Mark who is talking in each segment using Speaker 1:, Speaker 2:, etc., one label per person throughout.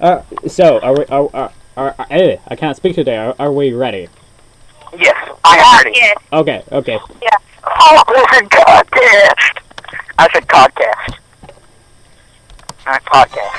Speaker 1: Uh, so, are we? Are, are, are, are eh, I can't speak today. Are, are we ready?
Speaker 2: Yes, I am ready.
Speaker 3: Yes.
Speaker 1: Okay. Okay.
Speaker 2: Oh, this is podcast. I said podcast. Alright, podcast.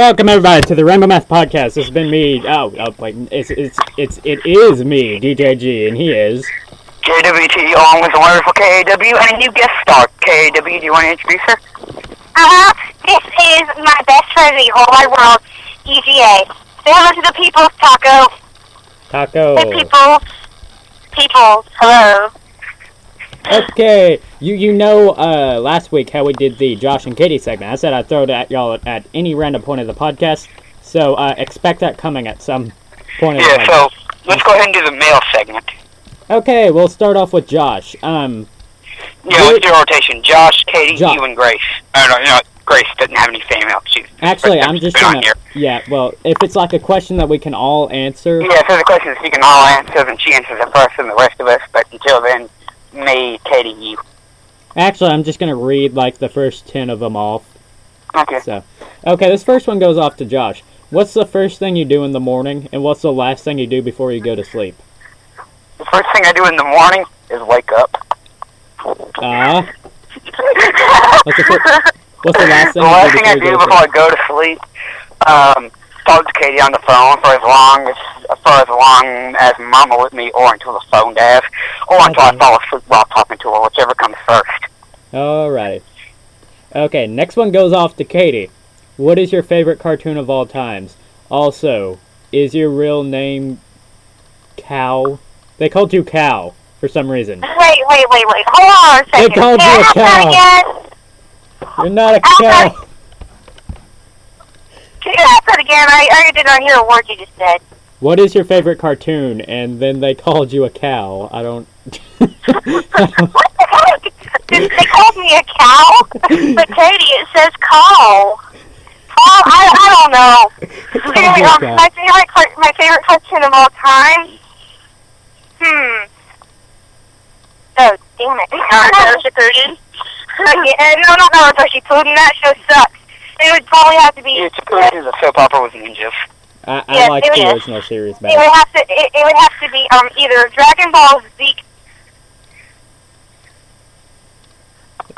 Speaker 1: Welcome everybody to the Rainbow Math Podcast. This has been me. Oh, oh wait, it's it's it's it is me, DJG, and he is.
Speaker 2: KWT along with the wonderful KW and a new guest star. KW, do you want to introduce her?
Speaker 3: Uh, this is my best friend in the whole wide world, EGA. Say hello to the people's taco.
Speaker 1: Taco.
Speaker 3: The people. People. Hello.
Speaker 1: Okay, you you know uh last week how we did the Josh and Katie segment. I said I'd throw it at y'all at, at any random point of the podcast. So uh, expect that coming at some point of the
Speaker 2: Yeah,
Speaker 1: podcast.
Speaker 2: so let's go ahead and do the mail segment.
Speaker 1: Okay, we'll start off with Josh. Um,
Speaker 2: Yeah, let's do a rotation. Josh, Katie,
Speaker 1: Josh.
Speaker 2: you, and Grace. Oh, no, no, Grace doesn't have any female. She's
Speaker 1: actually, I'm just gonna. Yeah, well, if it's like a question that we can all answer.
Speaker 2: Yeah, so the question is she can all answer, and she answers it first than the rest of us, but until then, me, Katie, you.
Speaker 1: Actually, I'm just gonna read like the first ten of them off.
Speaker 2: Okay.
Speaker 1: So, okay, this first one goes off to Josh. What's the first thing you do in the morning, and what's the last thing you do before you go to sleep?
Speaker 2: The first thing I do in the morning is wake up.
Speaker 1: Ah, what's the what's the last thing
Speaker 2: the last thing I do
Speaker 1: to
Speaker 2: before I go to sleep, um, talk to Katie on the phone for as long as for as long as Mama with me, or until the phone dies, or until I fall asleep while talking to her, whichever comes first.
Speaker 1: Alrighty. Okay, next one goes off to Katie. What is your favorite cartoon of all times? Also, is your real name Cow? They called you Cow for some reason.
Speaker 3: Wait, wait, wait, wait. Hold on a second.
Speaker 1: They called
Speaker 3: Can
Speaker 1: you
Speaker 3: I
Speaker 1: a cow.
Speaker 3: again?
Speaker 1: You're not a
Speaker 3: Okay.
Speaker 1: cow.
Speaker 3: Can you ask that again? I, I did not hear a word you just said.
Speaker 1: What is your favorite cartoon? And then they called you a cow. I don't.
Speaker 3: What the heck? Did they called me a cow? But Katie, it says cow. Oh, I, I don't know. Anyway, um, my favorite car- my favorite cartoon of all time. Hmm. Oh, damn it. Naruto Shippuden. yeah, no, not Naruto Shippuden. That show sucks. It would probably have to be.
Speaker 2: It's a, a soap opera with ninjas.
Speaker 1: I, I
Speaker 3: Yes,
Speaker 1: like
Speaker 3: it
Speaker 1: the
Speaker 3: is.
Speaker 1: original series
Speaker 3: It would have to. It, it would have to be um either Dragon Ball Z.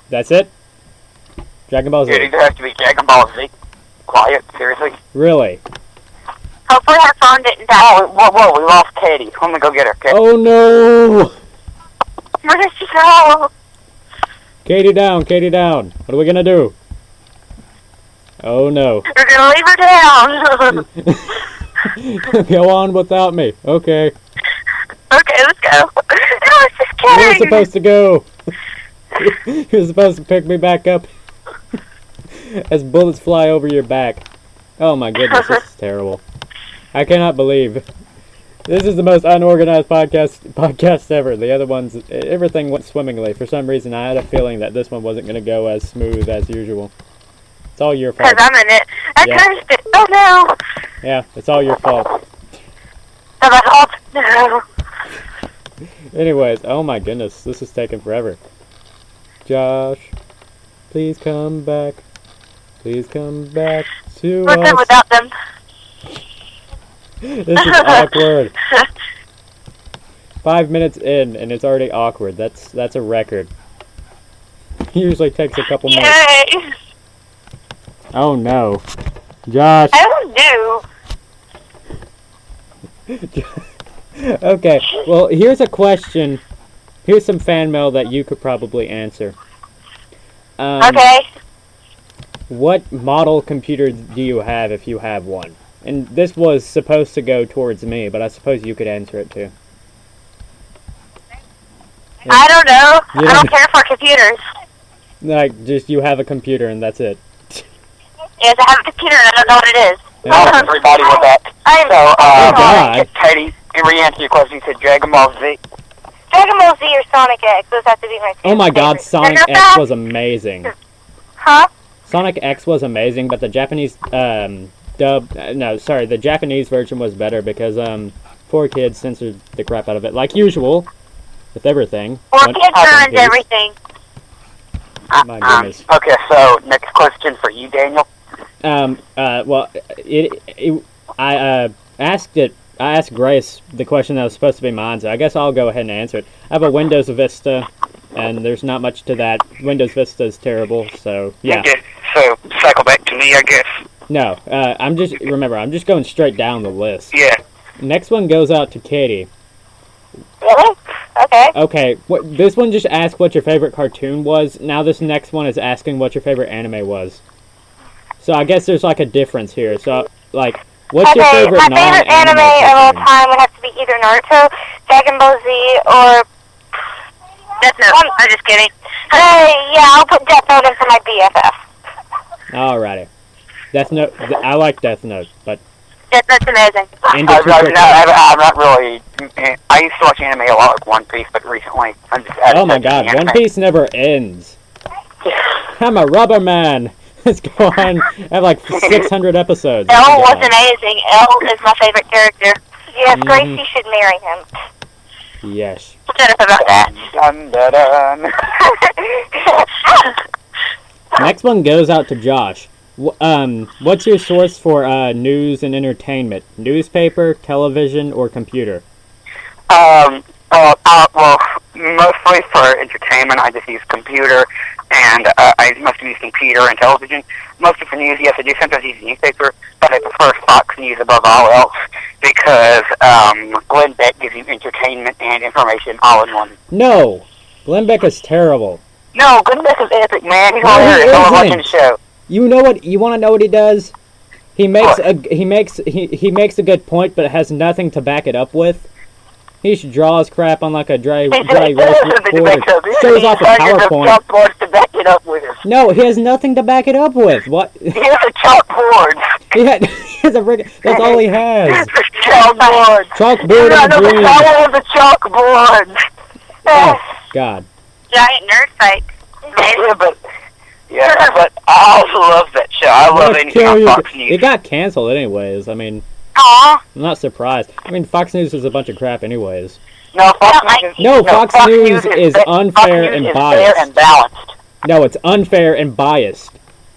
Speaker 1: That's it. Dragon Ball
Speaker 2: It
Speaker 1: Z.
Speaker 2: either has to be Dragon Ball Z. Quiet, seriously.
Speaker 1: Really?
Speaker 3: Hopefully, her phone didn't die.
Speaker 2: Oh, whoa, whoa, we lost Katie. Let me go get her, okay?
Speaker 1: Oh no!
Speaker 3: Where did she go?
Speaker 1: Katie down, Katie down. What are we gonna do? Oh no.
Speaker 3: We're gonna leave her down.
Speaker 1: Go on without me. Okay.
Speaker 3: okay, let's go. I was just kidding.
Speaker 1: You're supposed to go? You're supposed to pick me back up as bullets fly over your back. Oh my goodness, this is terrible. I cannot believe this is the most unorganized podcast podcast ever. The other ones, everything went swimmingly. For some reason, I had a feeling that this one wasn't going to go as smooth as usual. It's all your fault. Because.
Speaker 3: I'm in it. I
Speaker 1: Yeah.
Speaker 3: cursed it. Oh no.
Speaker 1: Yeah, it's all your fault.
Speaker 3: So my fault. No.
Speaker 1: Anyways, oh my goodness, this is taking forever. Josh, please come back. Please come back to
Speaker 3: We're good
Speaker 1: us.
Speaker 3: without them.
Speaker 1: This is awkward. Five minutes in, and it's already awkward. That's that's a record. Usually takes a couple minutes.
Speaker 3: Yay!
Speaker 1: Oh no, Josh.
Speaker 3: I don't do.
Speaker 1: okay, well here's a question. Here's some fan mail that you could probably answer. Um,
Speaker 3: Okay.
Speaker 1: What model computer do you have if you have one? And this was supposed to go towards me, but I suppose you could answer it too.
Speaker 3: I don't know.
Speaker 1: You
Speaker 3: I
Speaker 1: don't-
Speaker 3: don't care for computers.
Speaker 1: Like, just you have a computer and that's it.
Speaker 3: Yes, I have a computer and I don't know what it is.
Speaker 1: Yeah.
Speaker 2: everybody with that.
Speaker 3: I'm
Speaker 2: So, uh,
Speaker 1: Oh, God.
Speaker 2: Katie, in re-answer your question, you said Dragon Ball Z.
Speaker 3: Dragon Ball Z or Sonic X. Those have to be my two
Speaker 1: Oh my god. Sonic X
Speaker 3: bad.
Speaker 1: was amazing.
Speaker 3: Huh?
Speaker 1: Sonic X was amazing, but the Japanese um dub uh, no, sorry, the Japanese version was better because um poor kids censored the crap out of it like usual with everything.
Speaker 3: Or
Speaker 1: What
Speaker 3: kids
Speaker 1: happened,
Speaker 3: ruins
Speaker 1: kids?
Speaker 3: everything.
Speaker 1: My
Speaker 2: Um,
Speaker 1: goodness.
Speaker 2: okay, so next question for you, Daniel.
Speaker 1: Um uh well it, it I uh asked it I asked Grace the question that was supposed to be mine, so I guess I'll go ahead and answer it. I have a Windows Vista and there's not much to that. Windows Vista is terrible, so yeah.
Speaker 2: Okay, so cycle back to me, I guess.
Speaker 1: No, uh, I'm just remember I'm just going straight down the list.
Speaker 2: Yeah.
Speaker 1: Next one goes out to Katie.
Speaker 3: Really? Okay.
Speaker 1: Okay, what this one just asked what your favorite cartoon was. Now this next one is asking what your favorite anime was. So I guess there's like a difference here. So like, what's your favorite
Speaker 3: my
Speaker 1: non-anime
Speaker 3: favorite anime of all time would have to be either Naruto, Dragon Ball Z, or Death Note. Um, I'm just kidding. Hey, yeah, I'll put Death Note in for my BFF.
Speaker 1: Alrighty, Death Note. I like Death Note, but
Speaker 3: Death Note's amazing.
Speaker 1: End
Speaker 2: I,
Speaker 1: of
Speaker 2: I,
Speaker 1: Super-
Speaker 2: I, I'm not really. I used to watch anime a lot, like One Piece, but recently I'm just.
Speaker 1: oh my god, One Piece never ends. I'm a rubber man. Let's go on. I have like 600 episodes.
Speaker 3: L
Speaker 1: Oh
Speaker 3: was amazing. L is my favorite character. Yes,
Speaker 1: Mhm.
Speaker 3: Gracie should marry him.
Speaker 1: Yes.
Speaker 3: Shut up about that.
Speaker 2: Dun, dun, dun.
Speaker 1: Next one goes out to Josh. Um, what's your source for uh, news and entertainment? Newspaper, television, or computer?
Speaker 2: Um, well, uh, well, mostly for entertainment, I just use computer, and uh, I mostly use computer and television. Mostly for news, yes, I do sometimes use newspaper, but I prefer Fox News above all else because um, Glenn Beck gives you entertainment and information all in one.
Speaker 1: No, Glenn Beck is terrible.
Speaker 2: No, Glenn Beck is epic, man. He's
Speaker 1: No, he
Speaker 2: hilarious. I love watching the show.
Speaker 1: You know what? You want to know what he does? He makes a he makes he, he makes a good point, but has nothing to back it up with. He should draw his crap on like a dry dry erase board. or Shows off a PowerPoint.
Speaker 2: to back it up with.
Speaker 1: No, he has nothing to back it up with. What?
Speaker 2: He has a chalkboard.
Speaker 1: He, had, he has a friggin- That's all he has.
Speaker 2: chalkboard.
Speaker 1: Chalkboard
Speaker 2: I
Speaker 1: and
Speaker 2: know the
Speaker 1: green.
Speaker 2: power of the chalkboard.
Speaker 1: Oh eh. God.
Speaker 3: Giant nerd fight.
Speaker 2: Yeah, but yeah, but I also love that show. I love
Speaker 1: Let's
Speaker 2: anything
Speaker 1: kill
Speaker 2: on
Speaker 1: you.
Speaker 2: Fox News.
Speaker 1: It got canceled anyways. I mean,
Speaker 3: Aw.
Speaker 1: I'm not surprised. I mean, Fox News is a bunch of crap anyways.
Speaker 2: no, Fox
Speaker 3: I
Speaker 2: News is
Speaker 1: No, Fox News is
Speaker 2: fa-
Speaker 1: unfair
Speaker 2: News
Speaker 1: and
Speaker 2: is
Speaker 1: biased.
Speaker 2: Fair and balanced.
Speaker 1: No, it's unfair and biased.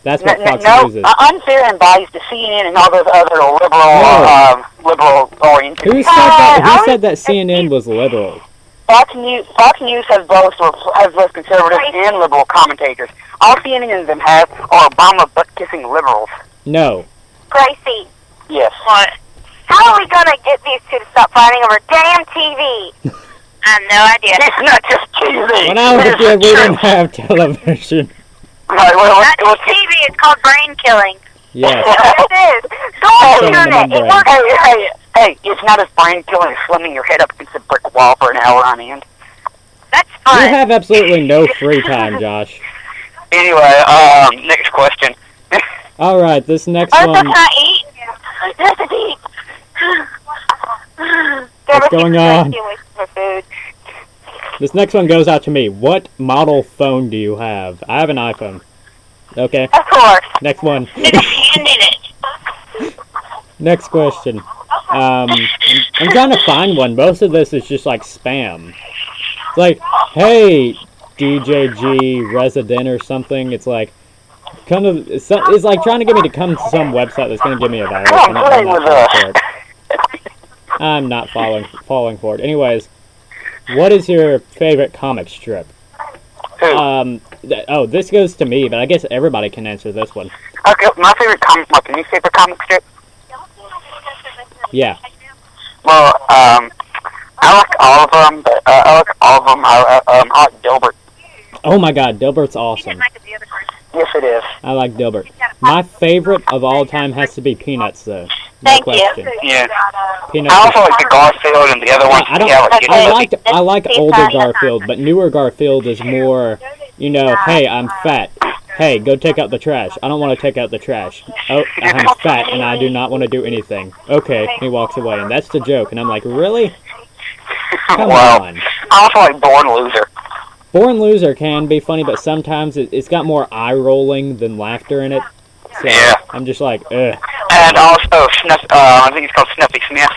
Speaker 1: That's
Speaker 2: No,
Speaker 1: what Fox
Speaker 2: no,
Speaker 1: News is.
Speaker 2: uh, unfair and biased to CNN and all those other liberal,
Speaker 1: No.
Speaker 2: um, liberal oriented.
Speaker 1: Who said that?
Speaker 3: Uh, I
Speaker 1: Who said that CNN was liberal?
Speaker 2: Fox News, Fox News has both has both conservative and liberal commentators. All CNN of them have are Obama butt kissing liberals.
Speaker 1: No.
Speaker 3: Gracie.
Speaker 2: Yes.
Speaker 3: What? How are we gonna get these two to stop fighting over damn TV? I have no idea.
Speaker 2: It's not just TV.
Speaker 1: When I was a kid, we didn't have television.
Speaker 2: Right, well,
Speaker 3: Not
Speaker 2: let's,
Speaker 3: TV, it's called brain killing.
Speaker 1: Yes.
Speaker 3: Yes, it is. Go on the internet. It works.
Speaker 2: Hey, hey, hey, it's not as brain killing as slamming your head up against a brick wall for an hour on end.
Speaker 3: That's
Speaker 1: You have absolutely no free time, Josh.
Speaker 2: Anyway, um, next question.
Speaker 1: All right, this next
Speaker 3: Oh, so
Speaker 1: one.
Speaker 3: can I eat? Yes, I eat.
Speaker 1: What's going on? This next one goes out to me. What model phone do you have? I have an iPhone. Okay.
Speaker 3: Of course.
Speaker 1: Next one.
Speaker 3: There's a hand in it.
Speaker 1: Next question. Um, I'm, trying to find one. Most of this is just like spam. It's like, hey, DJG resident or something. It's like, Kind of, it's, it's like trying to get me to come to some website that's going to give me a virus.
Speaker 2: Come
Speaker 1: I'm
Speaker 2: play
Speaker 1: I'm not
Speaker 2: with us.
Speaker 1: I'm not falling falling for it. Anyways, what is your favorite comic strip?
Speaker 2: Who?
Speaker 1: Um, th- oh, this goes to me, but I guess everybody can answer this one.
Speaker 2: Okay, my favorite comic, like newspaper comic strip.
Speaker 1: Yeah.
Speaker 2: Well, um, I like all of them, but uh, I like all of them. I, uh, um, I like Dilbert.
Speaker 1: Oh my God, Dilbert's awesome.
Speaker 2: Yes, it is.
Speaker 1: I like Dilbert. My favorite of all time has to be Peanuts, though. No
Speaker 3: Thank you.
Speaker 1: question.
Speaker 2: Yeah.
Speaker 1: Peanuts.
Speaker 2: I also like the Garfield and the other ones.
Speaker 1: I don't.
Speaker 2: Yeah, like,
Speaker 1: I like I like older Garfield, but newer Garfield is more, you know. Hey, I'm fat. Hey, go take out the trash. I don't want to take out the trash. Oh, I'm fat and I do not want to do anything. Okay, he walks away, and that's the joke. And I'm like, really? Come
Speaker 2: wow.
Speaker 1: on.
Speaker 2: I also like Born Loser.
Speaker 1: Born Loser can be funny, but sometimes it, it's got more eye rolling than laughter in it. So
Speaker 2: Yeah.
Speaker 1: I'm just like, ugh.
Speaker 2: And also Snuff, uh, I think it's called Snuffy Smith.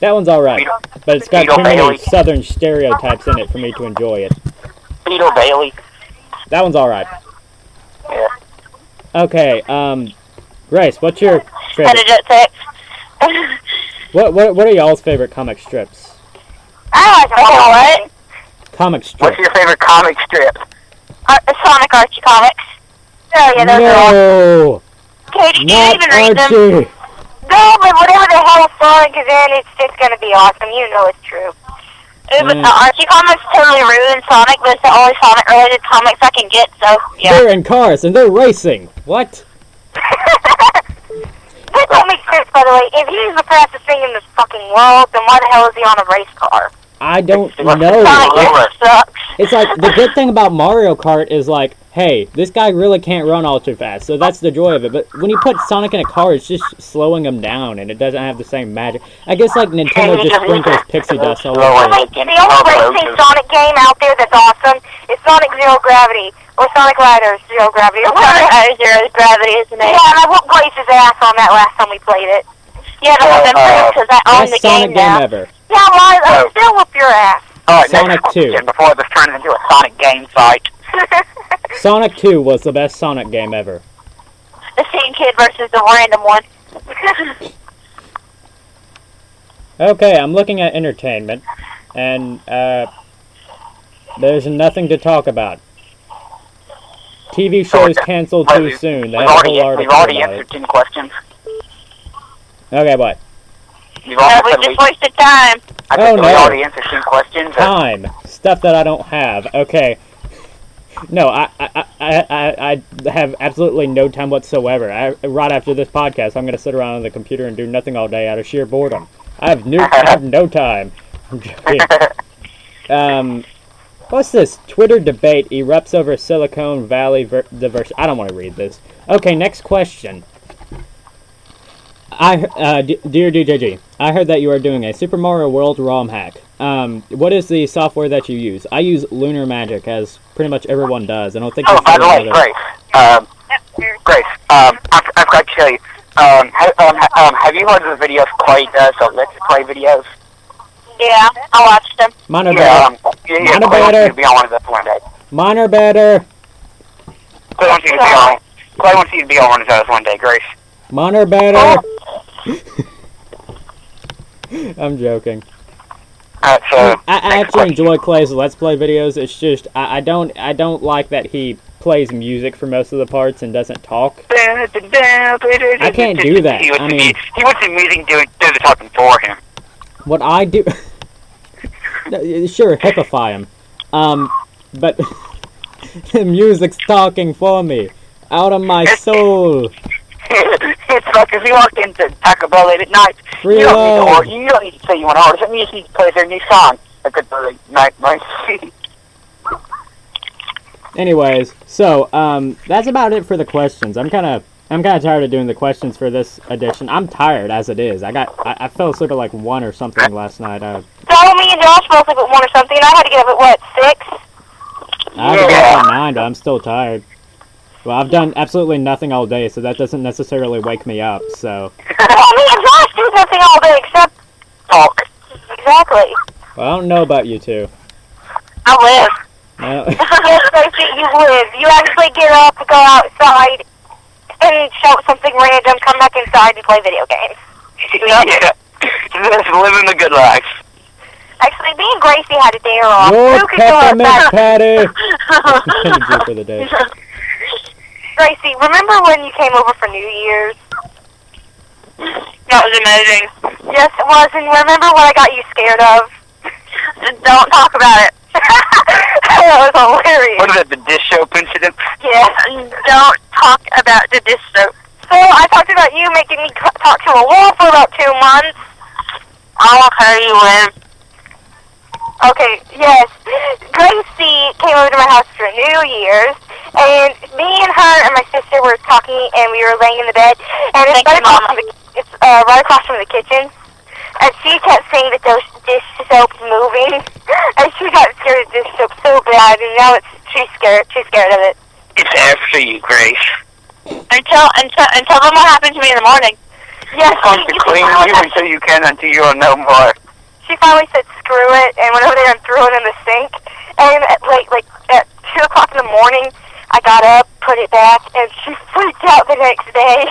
Speaker 1: That one's alright, but it's got
Speaker 2: Beetle
Speaker 1: too many
Speaker 2: Bailey.
Speaker 1: southern stereotypes in it for me to enjoy it.
Speaker 2: Beetle Bailey.
Speaker 1: That one's alright.
Speaker 2: Yeah.
Speaker 1: Okay, um, Grace, what's your favorite? What what what are y'all's favorite comic strips?
Speaker 3: I like what?
Speaker 1: Comic
Speaker 2: What's your favorite comic strip?
Speaker 3: Ar- Sonic Archie comics. Oh yeah, those are all.
Speaker 1: No,
Speaker 3: Katie, do you
Speaker 1: not
Speaker 3: even read them?
Speaker 1: Archie.
Speaker 3: No, but whatever the hell Sonic is in, it's just gonna be awesome. You know it's true. Ooh, but
Speaker 1: Mm.
Speaker 3: the Archie comics totally ruined Sonic, but it's the only Sonic related comics I can get, so yeah.
Speaker 1: They're in cars and they're racing. What?
Speaker 3: that don't make sense, by the way. If he's the fastest thing in this fucking world, then why the hell is he on a race car?
Speaker 1: I don't
Speaker 2: Sonic
Speaker 1: know.
Speaker 2: Lover.
Speaker 3: Sucks.
Speaker 1: It's like the good thing about Mario Kart is like, hey, this guy really can't run all too fast, so that's the joy of it. But when you put Sonic in a car, it's just slowing him down, and it doesn't have the same magic. I guess like Nintendo just sprinkles pixie dust all over.
Speaker 3: Like, the only racing Sonic game out there that's awesome is Sonic Zero Gravity, or Sonic Riders Zero Gravity, or Sonic Riders Zero Gravity is the name. Yeah, and I whooped Grace's ass on that last time we played it. Yeah, but
Speaker 2: Uh,
Speaker 3: uh, because I own the
Speaker 1: Best Sonic
Speaker 3: game now.
Speaker 1: game ever.
Speaker 3: Yeah, well, I- I'll
Speaker 2: Oh.
Speaker 3: still whoop your ass.
Speaker 2: All right,
Speaker 1: Sonic
Speaker 2: next
Speaker 1: 2.
Speaker 2: Before this turns into a Sonic game fight.
Speaker 1: Sonic 2 was the best Sonic game ever.
Speaker 3: the same Kid versus the random one.
Speaker 1: Okay, I'm looking at entertainment, and uh, there's nothing to talk about. TV shows canceled too soon. They
Speaker 2: We've
Speaker 1: a
Speaker 2: already, we've already answered 10 questions.
Speaker 1: Okay, what?
Speaker 2: You've also
Speaker 3: Yeah, we
Speaker 2: said
Speaker 3: just
Speaker 2: we,
Speaker 3: wasted time.
Speaker 2: I
Speaker 1: Oh,
Speaker 2: think we
Speaker 1: no.
Speaker 2: already answered 10 questions.
Speaker 1: Time. Stuff that I don't have. Okay. No, I, I, I, I, I have absolutely no time whatsoever. I, right after this podcast, I'm going to sit around on the computer and do nothing all day out of sheer boredom. I have no, I have no time. I'm. Um, what's this? Twitter debate erupts over Silicon Valley ver- diversity. I don't want to read this. Okay, next question. I, uh, D- dear DJG, I heard that you are doing a Super Mario World ROM hack. Um, what is the software that you use? I use Lunar Magic, as pretty much everyone does. I don't think.
Speaker 2: oh, by the way,
Speaker 1: other-
Speaker 2: Grace. Um, Grace, um, I, I forgot to tell you. Um, ha, um, um, have you heard of the videos Clay does, so Let's Play videos?
Speaker 3: Yeah, I watched them.
Speaker 1: Mine are
Speaker 2: Yeah,
Speaker 1: better.
Speaker 2: um, yeah, yeah,
Speaker 1: Mine are
Speaker 2: you
Speaker 1: better.
Speaker 2: to be on one of those one day.
Speaker 1: Mine are better.
Speaker 2: Clay wants you to be on. Clay wants you to be on one of those one day, Grace.
Speaker 1: Mine are better. I'm joking.
Speaker 2: So
Speaker 1: I, I actually
Speaker 2: question.
Speaker 1: enjoy Clay's Let's Play videos. It's just I, I don't I don't like that he plays music for most of the parts and doesn't talk.
Speaker 2: I
Speaker 1: can't do that.
Speaker 2: He wants,
Speaker 1: I mean-
Speaker 2: he wants the music do, do the talking for him.
Speaker 1: What I do, No, sure, hippify him, um, but the music's talking for me, out of my soul.
Speaker 2: Like if you walked into Taco Bell late at night,
Speaker 1: Free
Speaker 2: you don't need to order. You don't need to say you want to order something. You just need to play their new song. A good early night, night.
Speaker 1: Anyways, so um, that's about it for the questions. I'm kind of I'm kind of tired of doing the questions for this edition. I'm tired as it is. I got I, I fell asleep at like one or something last night. Uh,
Speaker 3: So me and Josh fell asleep at one or something, and I had to get up at what six?
Speaker 1: I had to get up at nine, but I'm still tired. Well, I've done absolutely nothing all day, so that doesn't necessarily wake me up. So,
Speaker 3: Well, me and Josh do nothing all day except
Speaker 2: Talk.
Speaker 3: exactly.
Speaker 1: well, I don't know about you two.
Speaker 3: I live.
Speaker 1: No.
Speaker 3: yes, Gracie, you live. You actually get up, to go outside, and shout something random, come back inside and play video games.
Speaker 2: yeah. Just living the good life.
Speaker 3: Actually, me and Gracie had a dare off.
Speaker 1: Your
Speaker 3: Who could go
Speaker 1: peppermint
Speaker 3: outside?
Speaker 1: patty. Energy for the day.
Speaker 3: Gracie, remember when you came over for New Year's?
Speaker 4: That was amazing.
Speaker 3: Yes, it was. And remember what I got you scared of?
Speaker 4: Don't talk about it.
Speaker 3: that was hilarious.
Speaker 2: What is it, the dish soap incident?
Speaker 3: Yes.
Speaker 4: Don't talk about the dish soap.
Speaker 3: So I talked about you making me talk to a wall for about two months.
Speaker 4: I'll tell you when.
Speaker 3: Okay, yes. Gracie came over to my house for New Year's, and me and her and my sister were talking, and we were laying in the bed, and it's
Speaker 4: Thank
Speaker 3: right across
Speaker 4: Mama.
Speaker 3: from the it's uh, right across from the kitchen. And she kept saying that those dish soap's moving, and she got scared of dish soap so bad, and now it's she's scared. She's scared of it.
Speaker 2: It's after you, Grace.
Speaker 4: Until until until them what happened to me in the morning.
Speaker 3: Yes,
Speaker 2: It's going to clean you until you can, until you are no more.
Speaker 3: She finally said screw it, and went over there and threw it in the sink. And at, like like at two o'clock in the morning, I got up, put it back, and she freaked out the next day.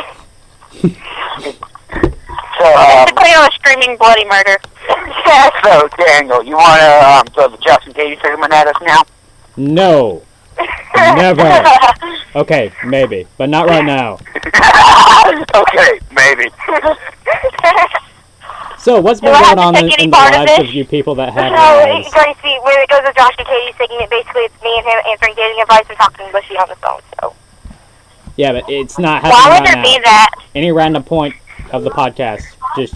Speaker 2: So, um,
Speaker 4: Basically, I a screaming bloody murder.
Speaker 3: yes.
Speaker 2: so Daniel, you want to um, throw the Justin Katie segment at us now?
Speaker 1: No. Never. Okay, maybe, but not right now.
Speaker 2: okay, maybe.
Speaker 1: So, what's been
Speaker 4: Do I have
Speaker 1: going on in, in the
Speaker 4: of
Speaker 1: lives
Speaker 4: this?
Speaker 1: of you people that have
Speaker 3: No,
Speaker 1: lives?
Speaker 3: Gracie, when it goes to Josh and Katie segment, basically it's me and him answering dating advice and talking to Bushy on the phone. So
Speaker 1: Yeah, but it's not
Speaker 4: Why would
Speaker 1: right
Speaker 4: there be that?
Speaker 1: Any random point of the podcast, just,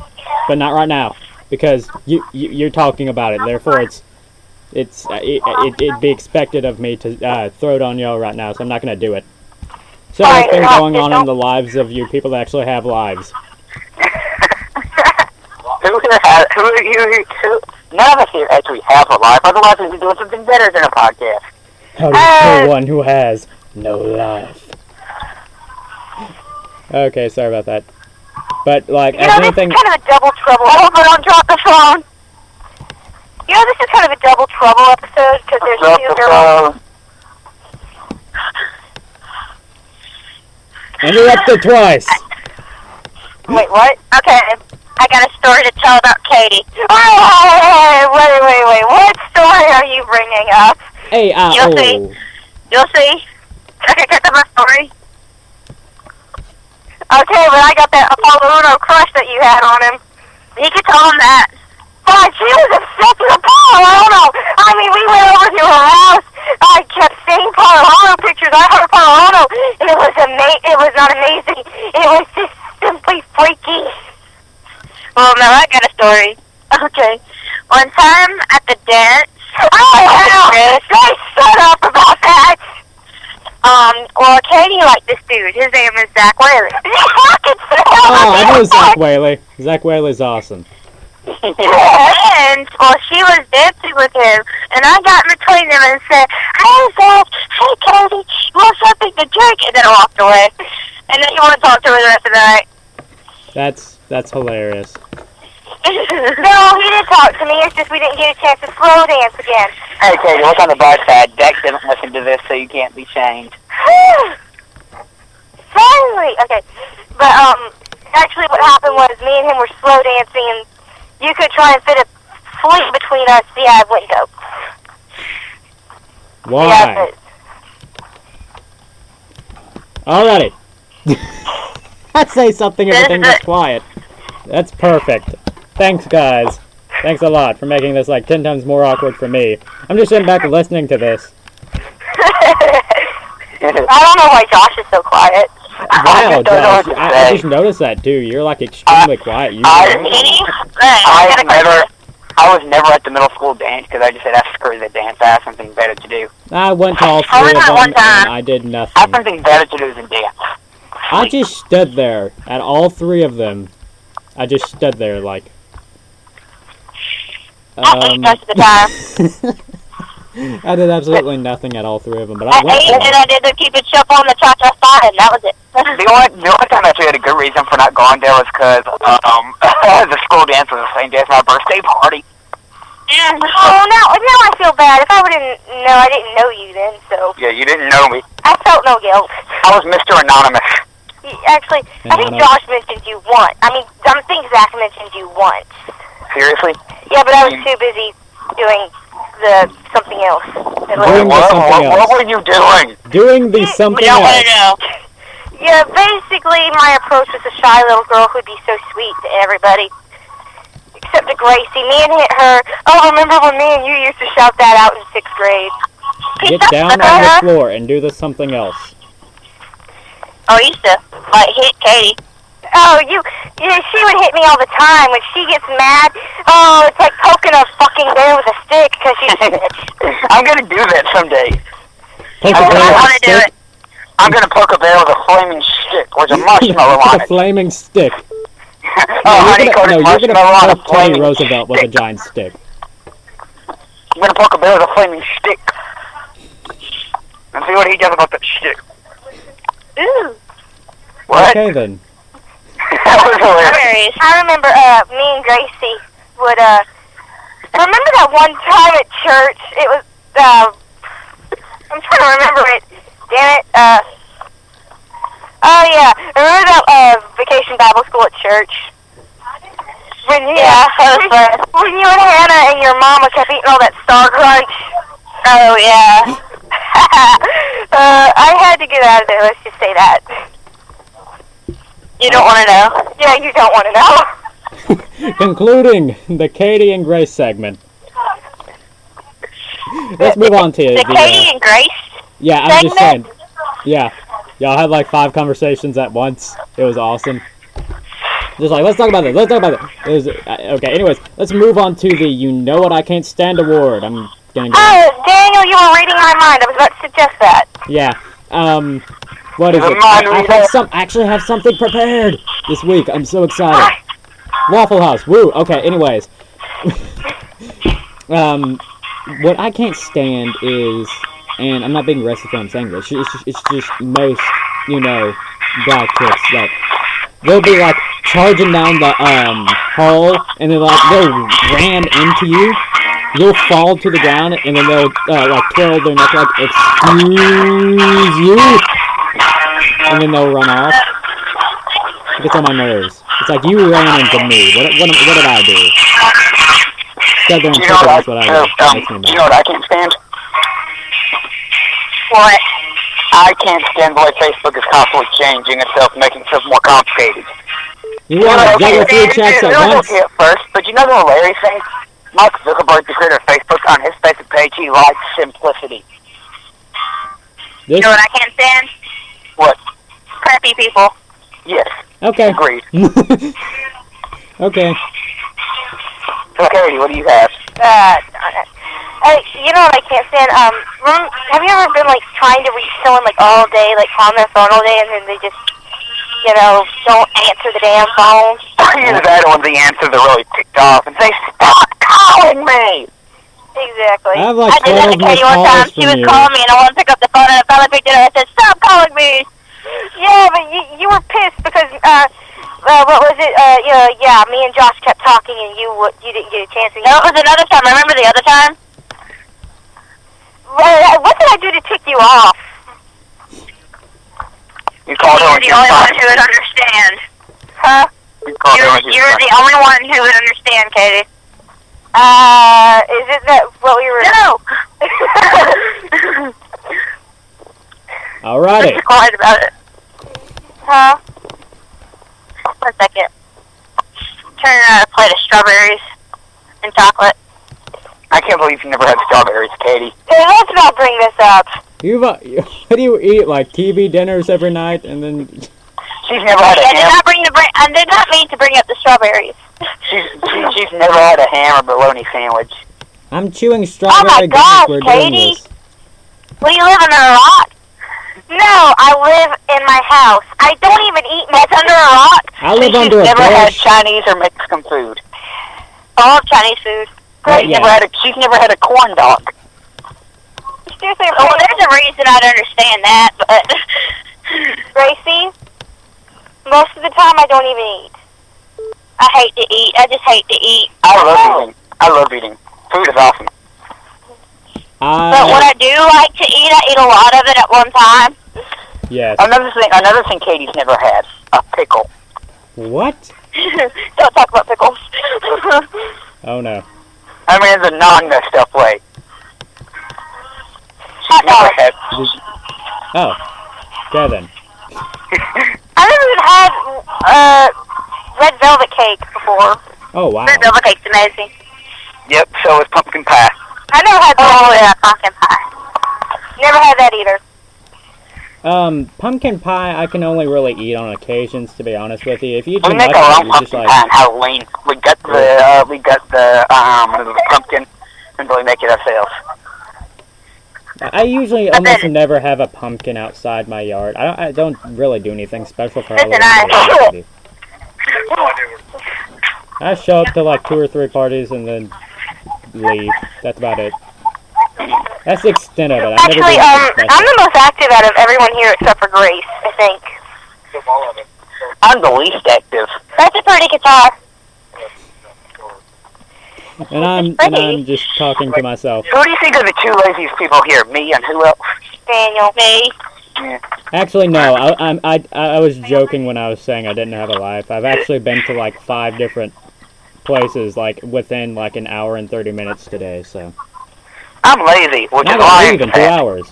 Speaker 1: but not right now, because you, you you're talking about it. Therefore, it's it's uh, it, it, it'd be expected of me to uh, throw it on y'all right now, so I'm not gonna do it. So, what's been going on in the lives of you people that actually have lives?
Speaker 2: Who here has, who, who, who, none of us here actually have a life, otherwise we'd be doing something better than a podcast.
Speaker 1: How does
Speaker 3: Uh,
Speaker 1: no one who has no life? Okay, sorry about that. But like,
Speaker 3: you
Speaker 1: as
Speaker 3: know, this
Speaker 1: anything,
Speaker 3: is kind of a double trouble. I hope I don't drop the phone. You know, this is kind of a double trouble episode because there's
Speaker 2: Drop
Speaker 3: two
Speaker 2: the
Speaker 3: girls.
Speaker 2: phone.
Speaker 1: interrupted twice.
Speaker 3: Wait, what?
Speaker 4: Okay, I got a story to tell about Katie.
Speaker 3: Wait, wait, wait, wait. What story are you bringing up?
Speaker 1: Hey, uh,
Speaker 4: You'll see.
Speaker 1: oh.
Speaker 4: You'll see. Okay, get the story.
Speaker 3: Okay, but I got that Apolo Ohno crush that you had on him.
Speaker 4: You can tell him that.
Speaker 3: God, she was obsessed with Apolo Ohno. I mean, we went over to her house. I kept seeing Apolo pictures. I heard Apolo. It was ama- It was not amazing. It was just simply freaky.
Speaker 4: Well, now I got a story. Okay. One time at the dance,
Speaker 3: Oh, hell! They shut up about that.
Speaker 4: um, well, Katie liked this dude. His name is Zach Whaley.
Speaker 1: Oh, I know Zach Whaley. Zach Whaley's awesome.
Speaker 4: And, well, she was dancing with him, and I got in between them and said, Hey, Zach, hey, Katie, you want something to drink? And then I walked away. And then he wanted to talk to her the rest of the night.
Speaker 1: That's that's hilarious.
Speaker 3: No, he didn't talk to me. It's just we didn't get a chance to slow dance again.
Speaker 2: Hey, Katie, look on the bright side. Dex didn't listen to this, so you can't be shamed.
Speaker 3: Finally, okay. But um, actually, what happened was me and him were slow dancing, and you could try and fit a fleet between us via a window.
Speaker 1: Why?
Speaker 3: Yeah,
Speaker 1: Alrighty. I'd say something everything
Speaker 4: is
Speaker 1: was quiet. That's perfect. Thanks, guys. Thanks a lot for making this like ten times more awkward for me. I'm just sitting back listening to this.
Speaker 3: I don't know why Josh is so quiet.
Speaker 1: Wow,
Speaker 2: just don't know what
Speaker 1: Josh, I, I just noticed that too. You're like uh, extremely quiet. You
Speaker 2: I-
Speaker 4: Katie?
Speaker 2: I
Speaker 4: I
Speaker 2: never. I was never at the middle school dance because I just said, "I screw the dance. I have something better to do.
Speaker 1: I went to all three of them
Speaker 4: one
Speaker 1: and. I did nothing.
Speaker 2: I have something better to do than dance."
Speaker 1: I just stood there at all three of them. I just stood there like.
Speaker 4: I ate
Speaker 1: Um,
Speaker 4: most of the time.
Speaker 1: I did absolutely nothing at all three of them, but
Speaker 4: I
Speaker 1: I
Speaker 4: ate
Speaker 1: to
Speaker 4: and. I did the it shop on the cha-cha slide, and that was it.
Speaker 2: The only, the only time I actually had a good reason for not going there was because um, the school dance was the same day as my birthday party.
Speaker 3: And, Oh, now, now I feel bad. If I wouldn't know, I didn't know you then, so
Speaker 2: Yeah, you didn't know me.
Speaker 3: I felt no guilt.
Speaker 2: I was Mr. Anonymous.
Speaker 3: Y- Actually, I think
Speaker 1: Anonymous.
Speaker 3: Josh mentioned you once. I mean, I think Zach mentioned you once.
Speaker 2: Seriously?
Speaker 3: Yeah, but I was too busy doing the something else. It was-
Speaker 1: Doing the
Speaker 2: What,
Speaker 1: something
Speaker 2: what,
Speaker 1: else.
Speaker 2: what were you doing?
Speaker 1: Doing the
Speaker 3: We
Speaker 1: something
Speaker 3: don't
Speaker 1: else.
Speaker 3: know. Yeah, basically, my approach was a shy little girl who'd be so sweet to everybody. Except to Gracie. Me and hit her. Oh, remember when me and you used to shout that out in sixth grade?
Speaker 1: Get down on the floor and do the something else.
Speaker 3: Oh, I used to like hit Katie. Oh, you, you, she would hit me all the time. When she gets mad, oh, it's like poking a fucking bear with a stick because she's a bitch.
Speaker 2: I'm gonna do that someday.
Speaker 1: Poke
Speaker 2: I
Speaker 1: a bear
Speaker 2: wanna
Speaker 3: do
Speaker 1: stick.
Speaker 2: I'm gonna poke a bear with a flaming stick with a marshmallow
Speaker 1: With
Speaker 2: on
Speaker 1: a flaming stick.
Speaker 2: oh,
Speaker 1: No,
Speaker 2: honey
Speaker 1: you're gonna, no, you're gonna
Speaker 2: marshmallow on a
Speaker 1: poke Teddy
Speaker 2: flaming
Speaker 1: Roosevelt with a giant stick.
Speaker 2: I'm gonna poke a bear with a flaming stick. And see what he does about that stick.
Speaker 3: Ooh.
Speaker 2: What?
Speaker 1: Okay then.
Speaker 2: that was hilarious.
Speaker 3: I remember uh, me and Gracie would uh remember that one time at church. It was uh I'm trying to remember it. Damn it. Uh Oh yeah, remember that uh vacation Bible school at church? When you, yeah, that was fun. When you and Hannah and your mama kept eating all that Star Crunch. Oh yeah. uh, I had to get out of there. Let's just say that. You don't want to know. Yeah, you don't want to know.
Speaker 1: Concluding the Katie and Grace segment. Let's move on to
Speaker 3: The
Speaker 1: the.
Speaker 3: Katie
Speaker 1: uh,
Speaker 3: and Grace.
Speaker 1: yeah, I'm just saying. Yeah, y'all had like five conversations at once. It was awesome. Just like let's talk about this. Let's talk about it. it was, uh, okay. Anyways, let's move on to the "You Know What I Can't Stand" award. I'm go.
Speaker 3: Oh, Daniel, you were reading my mind. I was about to suggest that.
Speaker 1: Yeah. Um. What is
Speaker 2: The
Speaker 1: it? I, I have some. Actually, have something prepared this week. I'm so excited. Waffle House. Woo. Okay. Anyways. um. What I can't stand is, and I'm not being racist when I'm saying this. It's just, it's just most, you know, black chicks that they'll be like charging down the um hall, and then like they'll ram into you. You'll fall to the ground, and then they'll uh, like twirl their neck like "Excuse you," and then they'll run off. It gets on my nerves. It's like you ran into me. What what, what did I do? Stand there and
Speaker 2: You know
Speaker 1: that's
Speaker 2: what
Speaker 1: what
Speaker 2: I,
Speaker 1: I
Speaker 2: um,
Speaker 1: makes me
Speaker 2: you know what I can't stand?
Speaker 3: What?
Speaker 2: I can't stand the way Facebook is constantly changing itself, making itself more complicated.
Speaker 1: You want to juggle three checks
Speaker 2: it
Speaker 1: at once?
Speaker 2: okay at first, but you know the hilarious thing? Mark Zuckerberg, the creator of Facebook, on his Facebook page, he likes simplicity.
Speaker 1: This
Speaker 3: You know what I can't stand?
Speaker 2: What?
Speaker 3: Preppy people.
Speaker 2: Yes,
Speaker 1: okay.
Speaker 2: agreed.
Speaker 1: okay.
Speaker 2: So, Katie, what do you have?
Speaker 3: Uh, uh, you know what I can't stand? Um, have you ever been like trying to reach someone like all day, like on their phone all day, and then they just, you know, don't answer the damn phone?
Speaker 2: Either that or the answers are really ticked off and say, stop calling me!
Speaker 3: Exactly.
Speaker 1: I have like
Speaker 3: I did that to Katie one time. She was
Speaker 1: you.
Speaker 3: calling me, and I wanted to pick up the phone, and I finally picked it up. I said, "Stop calling me." Yeah, but you you were pissed because uh, uh what was it? Uh, you know, yeah, me and Josh kept talking, and you w- you didn't get a chance. And no, it was another time. Remember the other time? Well, what did I do to tick you off?
Speaker 2: You called her when she was fine.
Speaker 3: who would understand. Huh?
Speaker 2: You called her when she was
Speaker 3: You're
Speaker 2: fine.
Speaker 3: the only one who would understand, Katie. Uh, is it that what we were? No.
Speaker 1: Alrighty.
Speaker 3: Just quiet about it. Huh? One second. Turn on a plate of strawberries and chocolate.
Speaker 2: I can't believe you never had strawberries, Katie.
Speaker 3: Hey, let's not bring this up.
Speaker 1: You've uh, what do you eat like TV dinners every night and then
Speaker 2: She's never had a
Speaker 3: I did
Speaker 2: ham.
Speaker 3: not bring the bring. I did not mean to bring up the strawberries.
Speaker 2: She's, she, she's never had a ham or bologna sandwich.
Speaker 1: I'm chewing strawberry gum
Speaker 3: gosh,
Speaker 1: as we're
Speaker 3: Katie.
Speaker 1: this.
Speaker 3: Well, you live under a rock. No, I live in my house. I don't even eat mess under a rock.
Speaker 1: I live
Speaker 2: she's
Speaker 1: under a
Speaker 2: never had. Chinese or Mexican food.
Speaker 3: All Chinese food.
Speaker 1: Uh,
Speaker 2: She's
Speaker 1: yeah.
Speaker 2: never had a she's never had a corn dog.
Speaker 3: Seriously, well, there's a reason I'd understand that, but Gracie, most of the time I don't even eat. I hate to eat. I just hate to eat.
Speaker 2: I love eating. I love eating. Food is awesome.
Speaker 4: But when
Speaker 1: I
Speaker 4: I do like to eat, I eat a lot of it at one time.
Speaker 1: yes.
Speaker 2: Another thing, another thing Katie's never had, a pickle.
Speaker 1: What?
Speaker 4: Don't talk about pickles.
Speaker 1: Oh no.
Speaker 2: I mean, in the non-messed up way.
Speaker 4: Hot
Speaker 2: She's never
Speaker 4: dog.
Speaker 2: had.
Speaker 1: Oh, Kevin.
Speaker 4: I never even had uh, red velvet cake before.
Speaker 1: Oh wow.
Speaker 4: Red velvet cake's amazing.
Speaker 2: Yep. So is pumpkin pie.
Speaker 4: I never had oh yeah pumpkin pie. Never had that either.
Speaker 1: Um, pumpkin pie I can only really eat on occasions. To be honest with you, if you eat
Speaker 2: We make
Speaker 1: much,
Speaker 2: our own
Speaker 1: it, just
Speaker 2: pumpkin
Speaker 1: like
Speaker 2: pie on Halloween. We got the uh, we got the um pumpkin and we make it ourselves.
Speaker 1: I usually
Speaker 4: But
Speaker 1: almost
Speaker 4: then-
Speaker 1: never have a pumpkin outside my yard. I don't, I don't really do anything special for Halloween.
Speaker 4: I-
Speaker 1: to be honest with you. I show up to like two or three parties and then leave. That's about it. That's the extent of it. I never do
Speaker 4: Actually,
Speaker 1: anything
Speaker 4: um,
Speaker 1: special.
Speaker 4: I'm the most active out of everyone here except for Grace. I think
Speaker 2: I'm the least active.
Speaker 4: that's a pretty guitar.
Speaker 1: and I'm and. I'm just talking to myself.
Speaker 2: Who do you think are the two laziest people here? Me and who else?
Speaker 4: Daniel, me.
Speaker 1: Actually, no. I, I'm I I was joking when I was saying I didn't have a life. I've actually been to like five different places, like within like an hour and thirty minutes today. So
Speaker 2: I'm lazy, which
Speaker 1: not
Speaker 2: is why I'm
Speaker 1: leave in two
Speaker 2: fat.
Speaker 1: hours.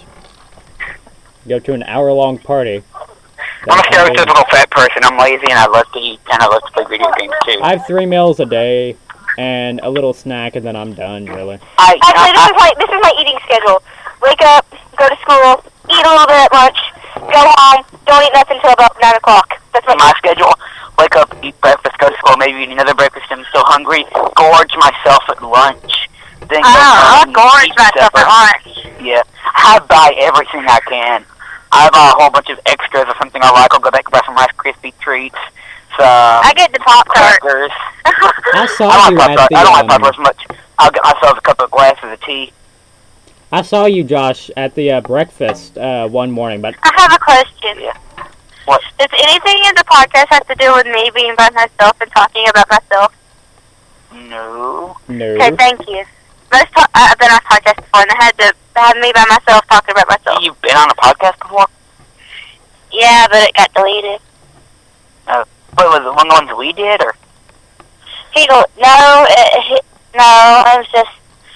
Speaker 1: Go to an hour long party.
Speaker 2: I'm a
Speaker 1: That's amazing.
Speaker 2: stereotypical fat person. I'm lazy and I love to eat and I love to play video games too.
Speaker 1: I have three meals a day and a little snack, and then I'm done. Really.
Speaker 2: I,
Speaker 4: Actually, this
Speaker 2: I,
Speaker 4: is my this is my eating schedule. Wake up, go to school, eat a little bit at lunch, go home, don't eat nothing until about nine o'clock. That's my
Speaker 2: my schedule: wake up, eat breakfast, go to school, maybe eat another breakfast. I'm still hungry. Gorge myself at lunch. Then go
Speaker 4: I
Speaker 2: home,
Speaker 4: don't gorge
Speaker 2: eat
Speaker 4: myself
Speaker 2: supper.
Speaker 4: at lunch.
Speaker 2: Yeah, I buy everything I can. I buy a whole bunch of extras of something I like. I'll go back and buy some Rice Krispie treats, some
Speaker 4: I get the pop tart.
Speaker 2: crackers.
Speaker 1: I saw
Speaker 2: I
Speaker 1: you
Speaker 2: don't like
Speaker 1: at
Speaker 2: Pop-Tarts.
Speaker 1: the.
Speaker 2: I don't like
Speaker 1: um,
Speaker 2: Pop-Tarts much. I'll get myself a couple of glasses of tea.
Speaker 1: I saw you, Josh, at the uh, breakfast uh, one morning, but
Speaker 4: I have a question.
Speaker 2: What?
Speaker 4: Does anything in the podcast have to do with me being by myself and talking about myself?
Speaker 2: No.
Speaker 1: no.
Speaker 4: Okay, thank you. Most po- uh, I've been on a podcast before, and I had to have me by myself talking about myself.
Speaker 2: You've been on a podcast before?
Speaker 4: Yeah, but it got deleted.
Speaker 2: Uh, what was it? One of the ones we did, or
Speaker 4: He go, no, uh, it, it, no, it was just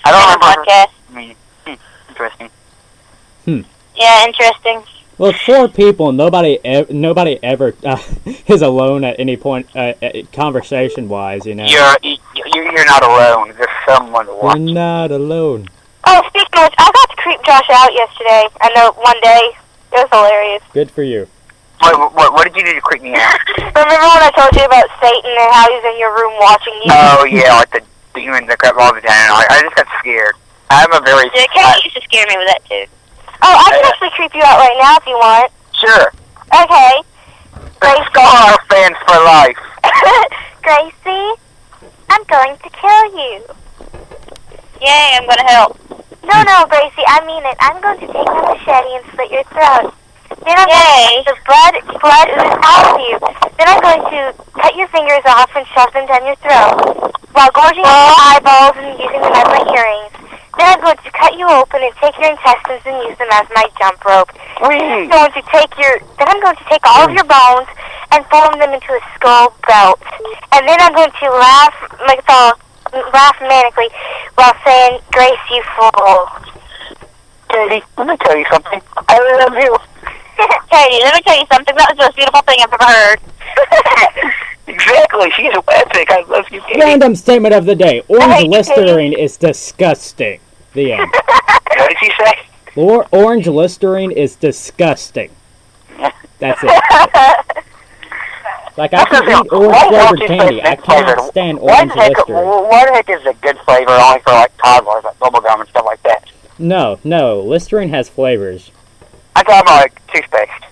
Speaker 2: I don't
Speaker 4: in a
Speaker 2: remember.
Speaker 4: podcast.
Speaker 2: Hmm, hmm, I mean, hmm.
Speaker 4: Yeah, interesting.
Speaker 1: Well, it's four people. Nobody, ev- nobody ever uh, is alone at any point, uh, uh, conversation-wise. You know,
Speaker 2: You're you- you're you're not alone. There's someone to
Speaker 1: you're not alone.
Speaker 4: Oh, speaking of which, I got to creep Josh out yesterday. I know one day. It was hilarious.
Speaker 1: Good for you.
Speaker 2: What, what what did you do to creep me out?
Speaker 4: Remember when I told you about Satan and how he's in your room watching you?
Speaker 2: oh yeah, like the demons that grab all the time. I, I just got scared. I'm a very
Speaker 4: Yeah,
Speaker 2: I-
Speaker 4: Kate used to scare me with that too. Oh, I can actually creep you out right now if you want.
Speaker 2: sure.
Speaker 4: Okay.
Speaker 2: Thanks, Scar fans for life.
Speaker 4: Gracie, I'm going to kill you. Yay, I'm going to help. No, no, Gracie, I mean it. I'm going to take my machete and slit your throat. Then I'm Yay. going to, the blood, blood oozes out of you. Then I'm going to cut your fingers off and shove them down your throat while gorging out your eyeballs and using them as my earrings. Then I'm going to cut you open and take your intestines and use them as my jump rope. I'm going to take your then I'm going to take all of your bones and form them into a skull belt. And then I'm going to laugh like all laugh manically while saying, Grace you fool.
Speaker 2: Katie, let me tell you something. I love you.
Speaker 4: Katie, let me tell you something. That was the most beautiful thing I've ever heard.
Speaker 2: exactly. She's epic. I love you, Katie.
Speaker 1: Random statement of the day: Orange Listerine is disgusting. The end.
Speaker 2: What did she say?
Speaker 1: or orange Listerine is disgusting. That's it. Like I can eat orange flavored candy. I
Speaker 2: flavored?
Speaker 1: stand orange? Listerine.
Speaker 2: What the heck is a good flavor only for like toddlers, like bubblegum and stuff like that?
Speaker 1: No, no, Listerine has flavors.
Speaker 2: I thought about like toothpaste.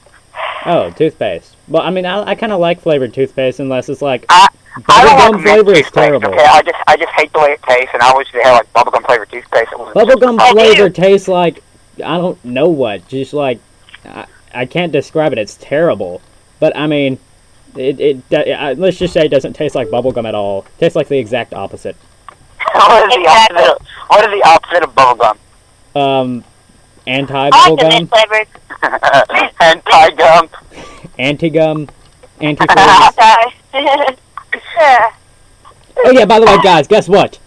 Speaker 1: Oh, toothpaste. Well, I mean, I, I kind of like flavored toothpaste unless it's like
Speaker 2: I
Speaker 1: bubblegum
Speaker 2: like
Speaker 1: flavor is terrible.
Speaker 2: Okay, I just I just hate the way it tastes, and I wish they had like bubblegum flavored toothpaste.
Speaker 1: Bubblegum
Speaker 2: Oh,
Speaker 1: flavor tastes like I don't know what. Just like I, I can't describe it. It's terrible. But I mean, it it, it let's just say it doesn't taste like bubblegum at all. It tastes like the exact opposite.
Speaker 2: what is the
Speaker 3: Exactly.
Speaker 2: opposite? Of, what is the opposite of bubblegum?
Speaker 1: Um, anti
Speaker 3: the
Speaker 1: bubblegum.
Speaker 2: Anti gum.
Speaker 1: anti gum, anti. oh yeah, by the way, guys, guess what?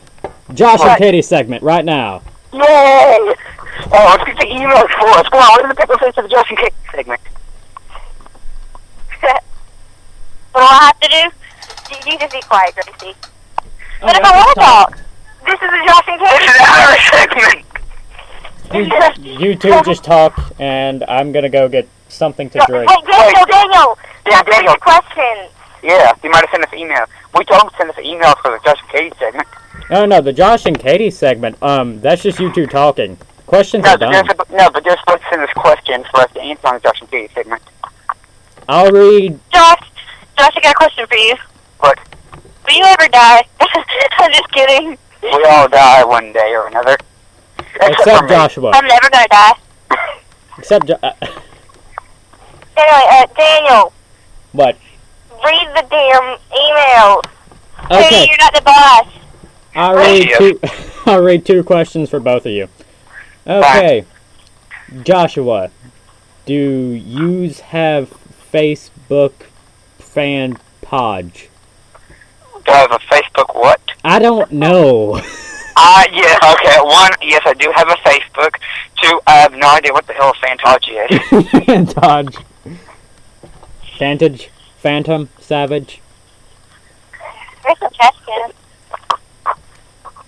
Speaker 1: Josh and
Speaker 2: What?
Speaker 1: Katie segment right now.
Speaker 2: Yay! Oh, let's get the emails for us. Come on, the people say to the Justin Kick segment?
Speaker 3: What do I have to do? You, just be quiet, Gracie. Oh, but if
Speaker 1: Oh,
Speaker 3: I want to
Speaker 1: talk.
Speaker 3: this is a Josh and
Speaker 2: This
Speaker 3: Katie.
Speaker 2: is our segment.
Speaker 1: You, you two just talk, and I'm gonna go get something to drink.
Speaker 3: Hey, Daniel, Daniel.
Speaker 2: Yeah,
Speaker 3: Answer
Speaker 2: Daniel.
Speaker 3: the questions.
Speaker 2: Yeah, you might have sent us an email. We told him to send us an email for the Josh and Katie segment.
Speaker 1: No, no, the Josh and Katie segment. Um, that's just you two talking. Questions
Speaker 2: No,
Speaker 1: are
Speaker 2: but
Speaker 1: done.
Speaker 2: there's no, but they're supposed to send us questions for us to answer on the Josh and Katie segment.
Speaker 1: I'll read.
Speaker 3: Josh, Josh, I got a question for you.
Speaker 2: What?
Speaker 3: Will you ever die? I'm just kidding.
Speaker 2: We all die one day or another.
Speaker 1: Except. Joshua.
Speaker 3: I'm never gonna die.
Speaker 1: Except jo- uh,
Speaker 3: Anyway, uh, Daniel,
Speaker 1: what?
Speaker 3: read the damn emails. Hey,
Speaker 1: Okay,
Speaker 3: you're not the boss.
Speaker 1: I'll read
Speaker 2: Yeah.
Speaker 1: two. I'll read two questions for both of you. Okay, Joshua, do yous have Facebook fan podge?
Speaker 2: Do I have a Facebook what?
Speaker 1: I don't know.
Speaker 2: Uh, yeah, okay. One, yes, I do have a Facebook. Two, I have no idea what the hell a Fantagy is.
Speaker 1: Fantage. Fantage. Phantom. Savage.
Speaker 3: Where's the trash can?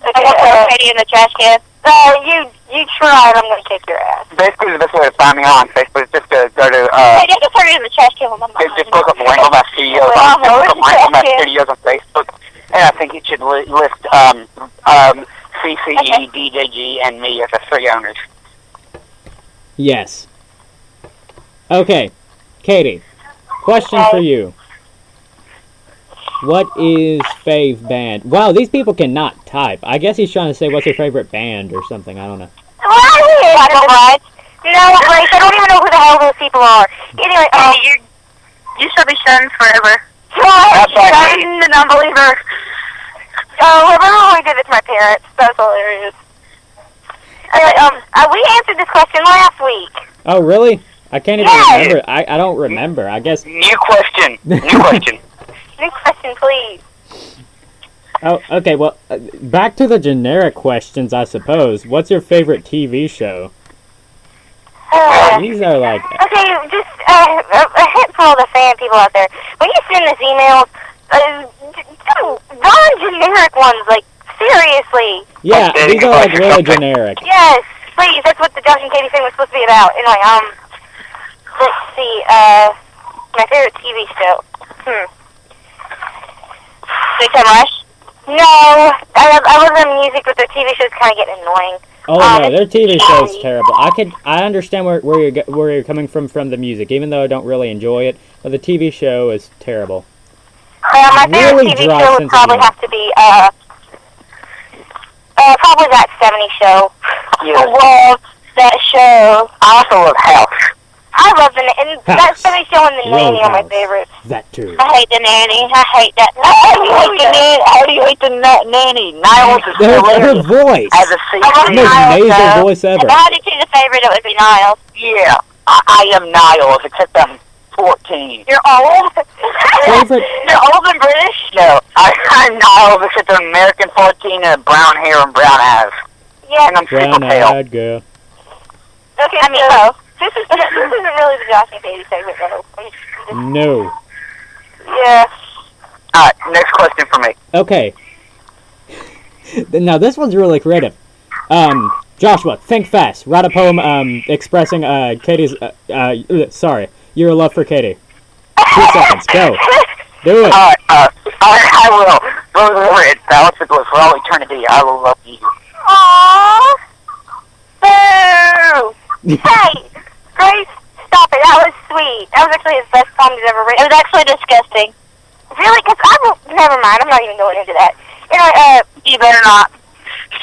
Speaker 3: I got the Katie in the trash can. Uh, you, you try and I'm gonna kick your ass.
Speaker 2: Basically, the best way to find me on Facebook is just to go to, uh,
Speaker 3: Hey, just put it in the trash can with my mom.
Speaker 2: just, just look up Wangle Math Studios.
Speaker 3: Well,
Speaker 2: on, just look up Wangle Math? Studios on Facebook. And I think you should li- list, um, um, CCE,
Speaker 3: Okay.
Speaker 2: DJG, and me as the three owners.
Speaker 1: Yes. Okay, Katie. Question for you. What is fave band? Wow, these people cannot type. I guess he's trying to say what's your favorite band or something. I don't know.
Speaker 3: I don't right. No, Grace, I don't even know who the hell those people are. Anyway, um, you you shall be shunned forever.
Speaker 2: That's right.
Speaker 3: Shunned and unbeliever. Oh, remember when we did it to my parents? That was hilarious. Anyway, um, uh, we answered this question last week.
Speaker 1: Oh, really? I can't even
Speaker 3: Yes.
Speaker 1: remember. I, I don't remember. I guess.
Speaker 2: New question. New question.
Speaker 3: New question, please.
Speaker 1: Oh, okay. Well, uh, back to the generic questions, I suppose. What's your favorite TV show?
Speaker 3: Uh,
Speaker 1: These are like.
Speaker 3: Okay, just uh, a, a hint for all the fan people out there. When you send this email, uh, d- do non-generic ones, like, seriously.
Speaker 1: Yeah,
Speaker 2: Okay,
Speaker 1: these are like
Speaker 2: okay,
Speaker 1: really generic.
Speaker 3: Yes, please, that's what the Josh and Katie thing was supposed to be about. Anyway, um, let's see, uh, my favorite TV show. Hmm. Big Time Rush? No, I, love, I love their music, but their TV shows kind of getting annoying.
Speaker 1: Oh
Speaker 3: Um,
Speaker 1: no, their TV show's terrible. I could, I understand where where you're ge- where you're coming from from the music, even though I don't really enjoy it. But the TV show is terrible.
Speaker 3: Uh, my favorite TV show would probably have to be, uh, uh, probably that 70 show. I
Speaker 2: Yeah.
Speaker 3: love that show.
Speaker 2: I also love House.
Speaker 3: I love the, na- and that
Speaker 1: House.
Speaker 3: 70 show and the nanny are my favorites.
Speaker 1: That too.
Speaker 3: I hate the nanny. I hate that.
Speaker 2: How do you hate the nanny? How do you hate the na- nanny? Niles is
Speaker 1: Her, her voice,
Speaker 2: As a
Speaker 3: I love
Speaker 1: most
Speaker 2: CC.
Speaker 3: Niles,
Speaker 1: nasal
Speaker 3: though.
Speaker 1: voice ever.
Speaker 3: If I had to choose a favorite, it would be Niles.
Speaker 2: Yeah, I, I am Niles, except I'm 14.
Speaker 3: You're old.
Speaker 1: Favorite-
Speaker 3: You're old and British.
Speaker 2: No, I, I'm Niles, except I'm American 14 and brown hair and brown eyes.
Speaker 3: Yeah.
Speaker 2: And I'm super
Speaker 1: Brown
Speaker 2: pale.
Speaker 1: eyed girl.
Speaker 3: Okay. I mean, so, this is this isn't really the Josh and Katie segment, though.
Speaker 1: No.
Speaker 3: Yeah.
Speaker 2: Alright, next question for me.
Speaker 1: Okay. now this one's really creative. Um, Joshua, think fast. Write a poem um, expressing uh, Katie's. Uh, uh, uh, sorry, your love for Katie. Two seconds. Go. Do it.
Speaker 2: Alright, uh, I, I will. Rose over it, balance the for all eternity. I will love you.
Speaker 3: Aww. Boo. Hey, Grace, stop it. That was sweet. That was actually his best poem he's ever written. It was actually disgusting. Really? Because I will. Never mind. I'm not even going into that. Anyway, uh, you better not.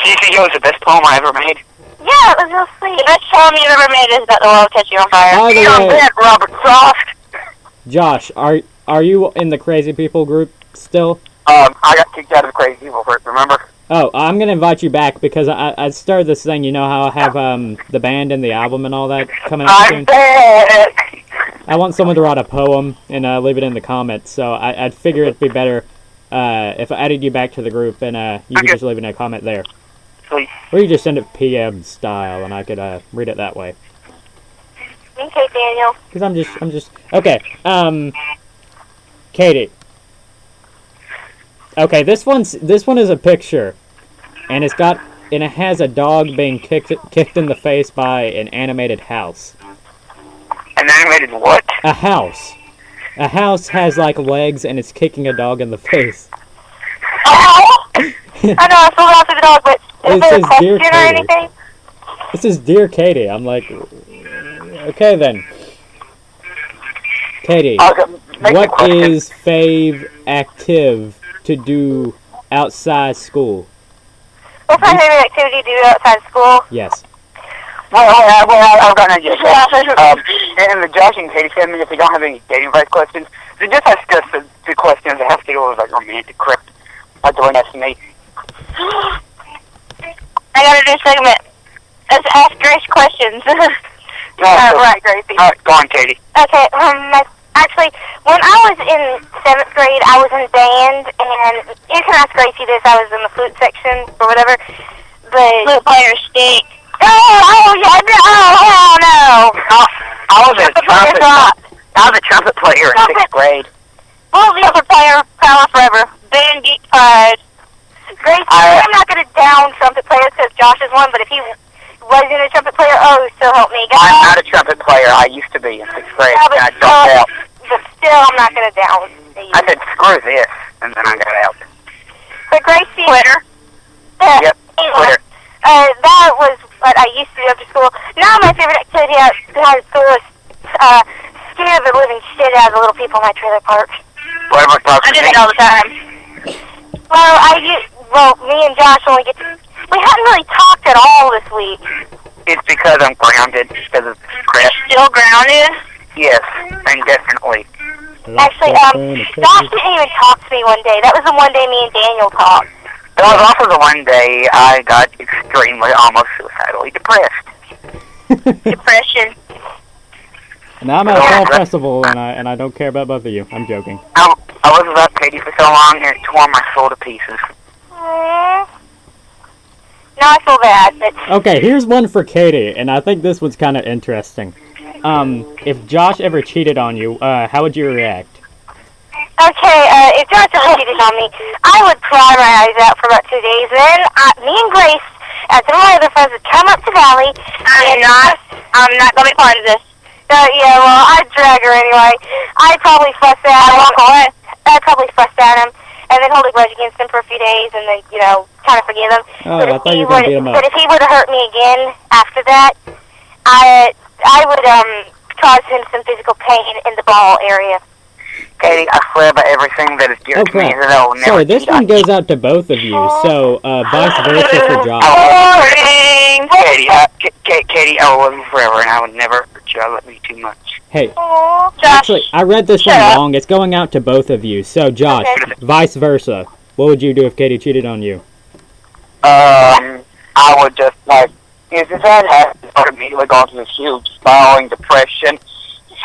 Speaker 2: CCO is the best poem I ever made.
Speaker 3: Yeah, it was real sweet. The best poem you've ever made is about the world catching on fire.
Speaker 1: By the
Speaker 2: Get on
Speaker 1: way,
Speaker 2: that, Robert Frost.
Speaker 1: Josh, are are you in the crazy people group still?
Speaker 2: Um, I got kicked out of the Crazy People group, remember?
Speaker 1: Oh, I'm gonna invite you back because I I started this thing. You know how I have um the band and the album and all that coming out
Speaker 2: I'm
Speaker 1: soon.
Speaker 2: back.
Speaker 1: I want someone to write a poem and uh, leave it in the comments. So I, I'd figure it'd be better uh, if I added you back to the group and uh, you could just leave it in a comment there, Or you just send it PM style and I could uh, read it that way.
Speaker 3: Okay, Daniel.
Speaker 1: Because I'm just I'm just okay. Um, Katie. Okay, this one's this one is a picture, and it's got and it has a dog being kicked kicked in the face by an animated house.
Speaker 2: An animated what?
Speaker 1: A house. A house has like legs and it's kicking a dog in the face.
Speaker 3: Oh! I know, I to the dog, but
Speaker 1: It
Speaker 3: there
Speaker 1: says
Speaker 3: a question
Speaker 1: Dear
Speaker 3: or
Speaker 1: Katie.
Speaker 3: anything?
Speaker 1: This is dear Katie. I'm like, okay then. Katie,
Speaker 2: Okay, make the
Speaker 1: what
Speaker 2: question.
Speaker 1: is fave active to do outside school?
Speaker 3: What's my favorite activity to do outside school?
Speaker 1: Yes.
Speaker 2: Well, well, well, I've got an idea. um, and the Josh and Katie said, I mean, if we don't have any dating advice questions, then just ask us the, the questions that have to do with like romantic crap. Like the one that's me.
Speaker 3: I got a new segment. Let's ask Grace questions.
Speaker 2: No,
Speaker 3: uh,
Speaker 2: so-
Speaker 3: right, Gracie.
Speaker 2: All right, go on, Katie.
Speaker 3: Okay, um, actually, when I was in seventh grade, I was in band, and you can ask Gracie this. I was in the flute section or whatever. But flute player stink. Oh, oh yeah, no, oh hell no.
Speaker 2: Oh, I was a
Speaker 3: Trumpet player
Speaker 2: trumpet. I was a trumpet player in sixth grade.
Speaker 3: Well, the other player, power forever. Band geek pride. Gracie,
Speaker 2: I-
Speaker 3: I'm not gonna down trumpet players because Josh is one, but if he wasn't a trumpet player, oh, so help me, God.
Speaker 2: I'm not a trumpet player. I used to be in sixth grade.
Speaker 3: Yeah, but
Speaker 2: and I dropped
Speaker 3: still-
Speaker 2: out.
Speaker 3: But still, I'm not gonna down you.
Speaker 2: I said, screw this, and then I got out.
Speaker 3: But Gracie. Twitter. Uh,
Speaker 2: Yep,
Speaker 3: anyway,
Speaker 2: Twitter.
Speaker 3: Uh, that was what I used to do after school. Now my favorite activity out behind school is uh, scare the living shit out of the little people in my trailer park.
Speaker 2: Whatever talks to me.
Speaker 3: all the time. Well, I used, well, me and Josh only get to, we hadn't really talked at all this week.
Speaker 2: It's because I'm grounded because of crap.
Speaker 3: Still grounded?
Speaker 2: Yes, indefinitely.
Speaker 3: Actually, um, Josh didn't even talk to me one day. That was the one day me and Daniel talked.
Speaker 2: That was also the one day I got extremely, almost suicidally depressed.
Speaker 3: Depression.
Speaker 1: and I'm at a fall festival and I and I don't care about both of you. I'm joking.
Speaker 2: I, I was without Katie for so long, and it tore my soul to pieces.
Speaker 3: Mm. Now I feel bad, but
Speaker 1: Okay, here's one for Katie, and I think this one's kind of interesting. Um, if Josh ever cheated on you, uh, how would you react?
Speaker 3: Okay, uh, if Josh ever cheated on me, I would cry my eyes out for about two days. Then uh, me and Grace, and some of my other friends, would come up to Valley. I'm not. I'm not gonna be part of this. Uh, yeah, well, I'd drag her anyway. I'd probably fuss at him. Walk away. I'd probably fuss at him, and then hold a grudge against him for a few days, and then you know, kind of forgive him.
Speaker 1: Oh,
Speaker 3: but
Speaker 1: I
Speaker 3: if
Speaker 1: thought
Speaker 3: he
Speaker 1: you were gonna beat him up.
Speaker 3: But if he would have hurt me again after that, I I would um cause him some physical pain in the ball area.
Speaker 2: Katie, I swear by everything that is dear
Speaker 1: Oh
Speaker 2: to me
Speaker 1: crap!
Speaker 2: that I will never
Speaker 1: Sorry, this one goes out to both of you. So uh, vice versa for Josh.
Speaker 3: Boring.
Speaker 2: Katie, uh, K- Katie, I will love you forever, and I would never hurt you. I love you too much.
Speaker 1: Hey,
Speaker 3: Aw, Josh.
Speaker 1: actually, I read this one
Speaker 3: up.
Speaker 1: wrong. It's going out to both of you. So Josh,
Speaker 3: Okay.
Speaker 1: vice versa. What would you do if Katie cheated on you?
Speaker 2: Um, I would just like if that happened, I would immediately go into this huge spiraling depression,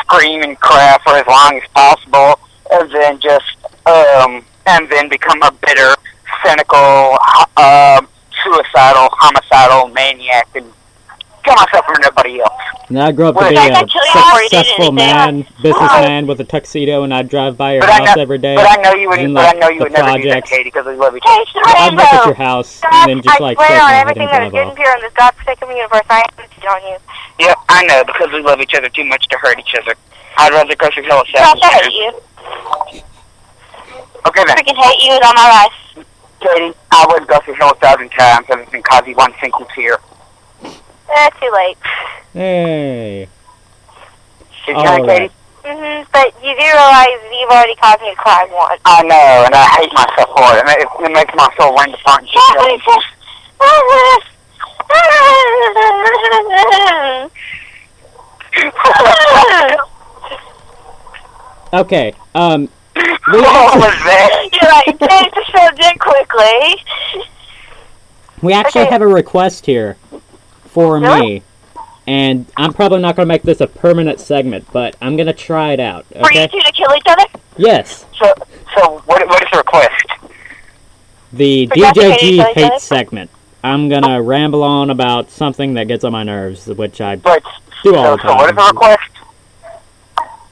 Speaker 2: scream and cry for as long as possible, and then just um, and then become a bitter, cynical, uh, suicidal, homicidal maniac and kill myself and everybody else.
Speaker 1: Now I grew up to
Speaker 2: Well,
Speaker 1: be
Speaker 3: I
Speaker 1: a
Speaker 3: got chilly before you did
Speaker 1: successful man, businessman with a tuxedo, and I'd drive by your
Speaker 2: But
Speaker 1: house
Speaker 2: know-
Speaker 1: every day.
Speaker 2: But I know you would.
Speaker 1: in,
Speaker 2: But I know you
Speaker 1: the
Speaker 2: would never do that,
Speaker 1: projects.
Speaker 2: Katie, because we love each
Speaker 3: Hey,
Speaker 2: other.
Speaker 1: I'd look at your house
Speaker 3: Josh,
Speaker 1: and then just
Speaker 3: I
Speaker 1: like
Speaker 3: swear on everything that is good and
Speaker 1: off.
Speaker 3: pure in this godforsaken universe, I am cheating on you.
Speaker 2: Yeah, I know because we love each other too much to hurt each other. I'd rather go through hell
Speaker 3: Josh,
Speaker 2: itself.
Speaker 3: I hate you.
Speaker 2: Okay then.
Speaker 3: freaking hate you with all my life.
Speaker 2: Katie, I would go through hell a thousand times and it can cause you one single tear.
Speaker 3: Eh, too late.
Speaker 1: Hey.
Speaker 2: Did you
Speaker 1: All right.
Speaker 2: Katie?
Speaker 3: hmm But you do realize you've already caused me to cry once.
Speaker 2: I know, and I hate myself for it. And it, it makes my soul rend apart and
Speaker 3: Josh,
Speaker 2: shit.
Speaker 3: What is this?
Speaker 1: Okay. Um. We
Speaker 2: What
Speaker 1: actually,
Speaker 2: was that?
Speaker 3: You're like, change the subject quickly.
Speaker 1: We actually
Speaker 3: Okay.
Speaker 1: have a request here for
Speaker 3: Really?
Speaker 1: me, and I'm probably not gonna make this a permanent segment, but I'm gonna try it out.
Speaker 3: For you
Speaker 1: Okay?
Speaker 3: two to kill each other?
Speaker 1: Yes,
Speaker 2: So, so what, what is the request?
Speaker 1: the
Speaker 3: For
Speaker 1: DJG hate segment. I'm gonna ramble on about something that gets on my nerves, which I
Speaker 2: But,
Speaker 1: do all
Speaker 2: so,
Speaker 1: the
Speaker 2: so what is the request?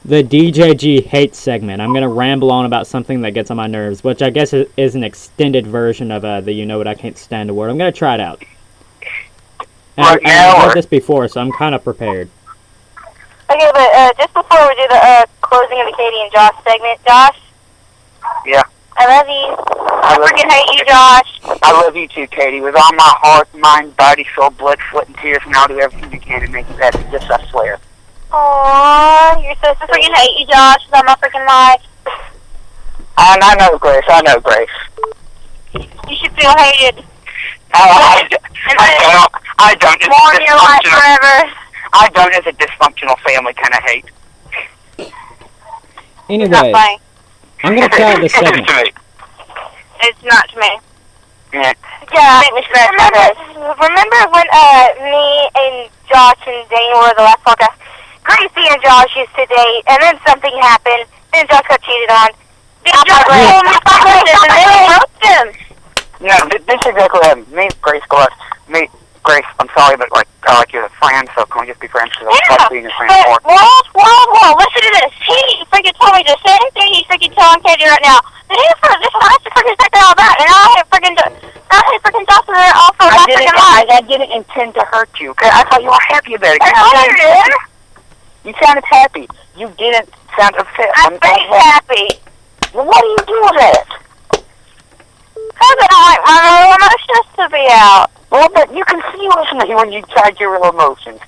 Speaker 1: The DJG hate segment. I'm gonna ramble on about something that gets on my nerves, which I guess is, is an extended version of uh, the "You Know What I Can't Stand" award. I'm gonna try it out. And
Speaker 2: Right
Speaker 1: I,
Speaker 2: have
Speaker 1: heard this before, so I'm kind of prepared.
Speaker 3: Okay, but uh, just before we do the uh, closing of the Katie and Josh segment, Josh.
Speaker 2: Yeah.
Speaker 3: I love you. I
Speaker 2: I love
Speaker 3: freaking hate you, Josh.
Speaker 2: I love you too, Katie. With all my heart, mind, body, soul, blood, sweat, and tears, and I'll do everything you can to make you happy. Just I swear.
Speaker 3: Aww, you're supposed to freaking hate you, Josh. Is that my freaking life?
Speaker 2: And I know, Grace. I know, Grace.
Speaker 3: You should feel hated.
Speaker 2: I, I, I don't. I don't. It's
Speaker 3: More in your life forever.
Speaker 2: I don't, as a dysfunctional family, kind of hate.
Speaker 1: Anyway. I'm gonna try out this
Speaker 2: It is
Speaker 1: segment.
Speaker 2: to me.
Speaker 3: It's not to me.
Speaker 2: Yeah.
Speaker 3: Yeah. Remember, remember when uh me and Josh and Daniel were the last podcast? Gracie and Josh used to date, and then something happened, and Josh got cheated on. Then Josh told me about this, and then he roped him.
Speaker 2: No, th- this is exactly what happened. Me, Grace, go out. Me, Grace, I'm sorry, but like, I like you as a friend, so can we just be friends? Because I
Speaker 3: Yeah,
Speaker 2: like being a friend
Speaker 3: but
Speaker 2: more.
Speaker 3: whoa, whoa, whoa, listen to this. He freaking told me the same thing he's freaking telling Katie right now. And he for this have to freaking that all back, and I hate freaking, I freaking Josh and all for
Speaker 2: I didn't,
Speaker 3: freaking
Speaker 2: I,
Speaker 3: life.
Speaker 2: I didn't intend to hurt you. 'cause I thought you were happy about it.
Speaker 3: I you did.
Speaker 2: You sounded happy. You didn't sound upset.
Speaker 3: I'm
Speaker 2: I'm
Speaker 3: very happy.
Speaker 2: Well, what do you do with that?
Speaker 3: Because I don't like my real emotions to be out.
Speaker 2: Well, but you can see listening when you tried your real emotions.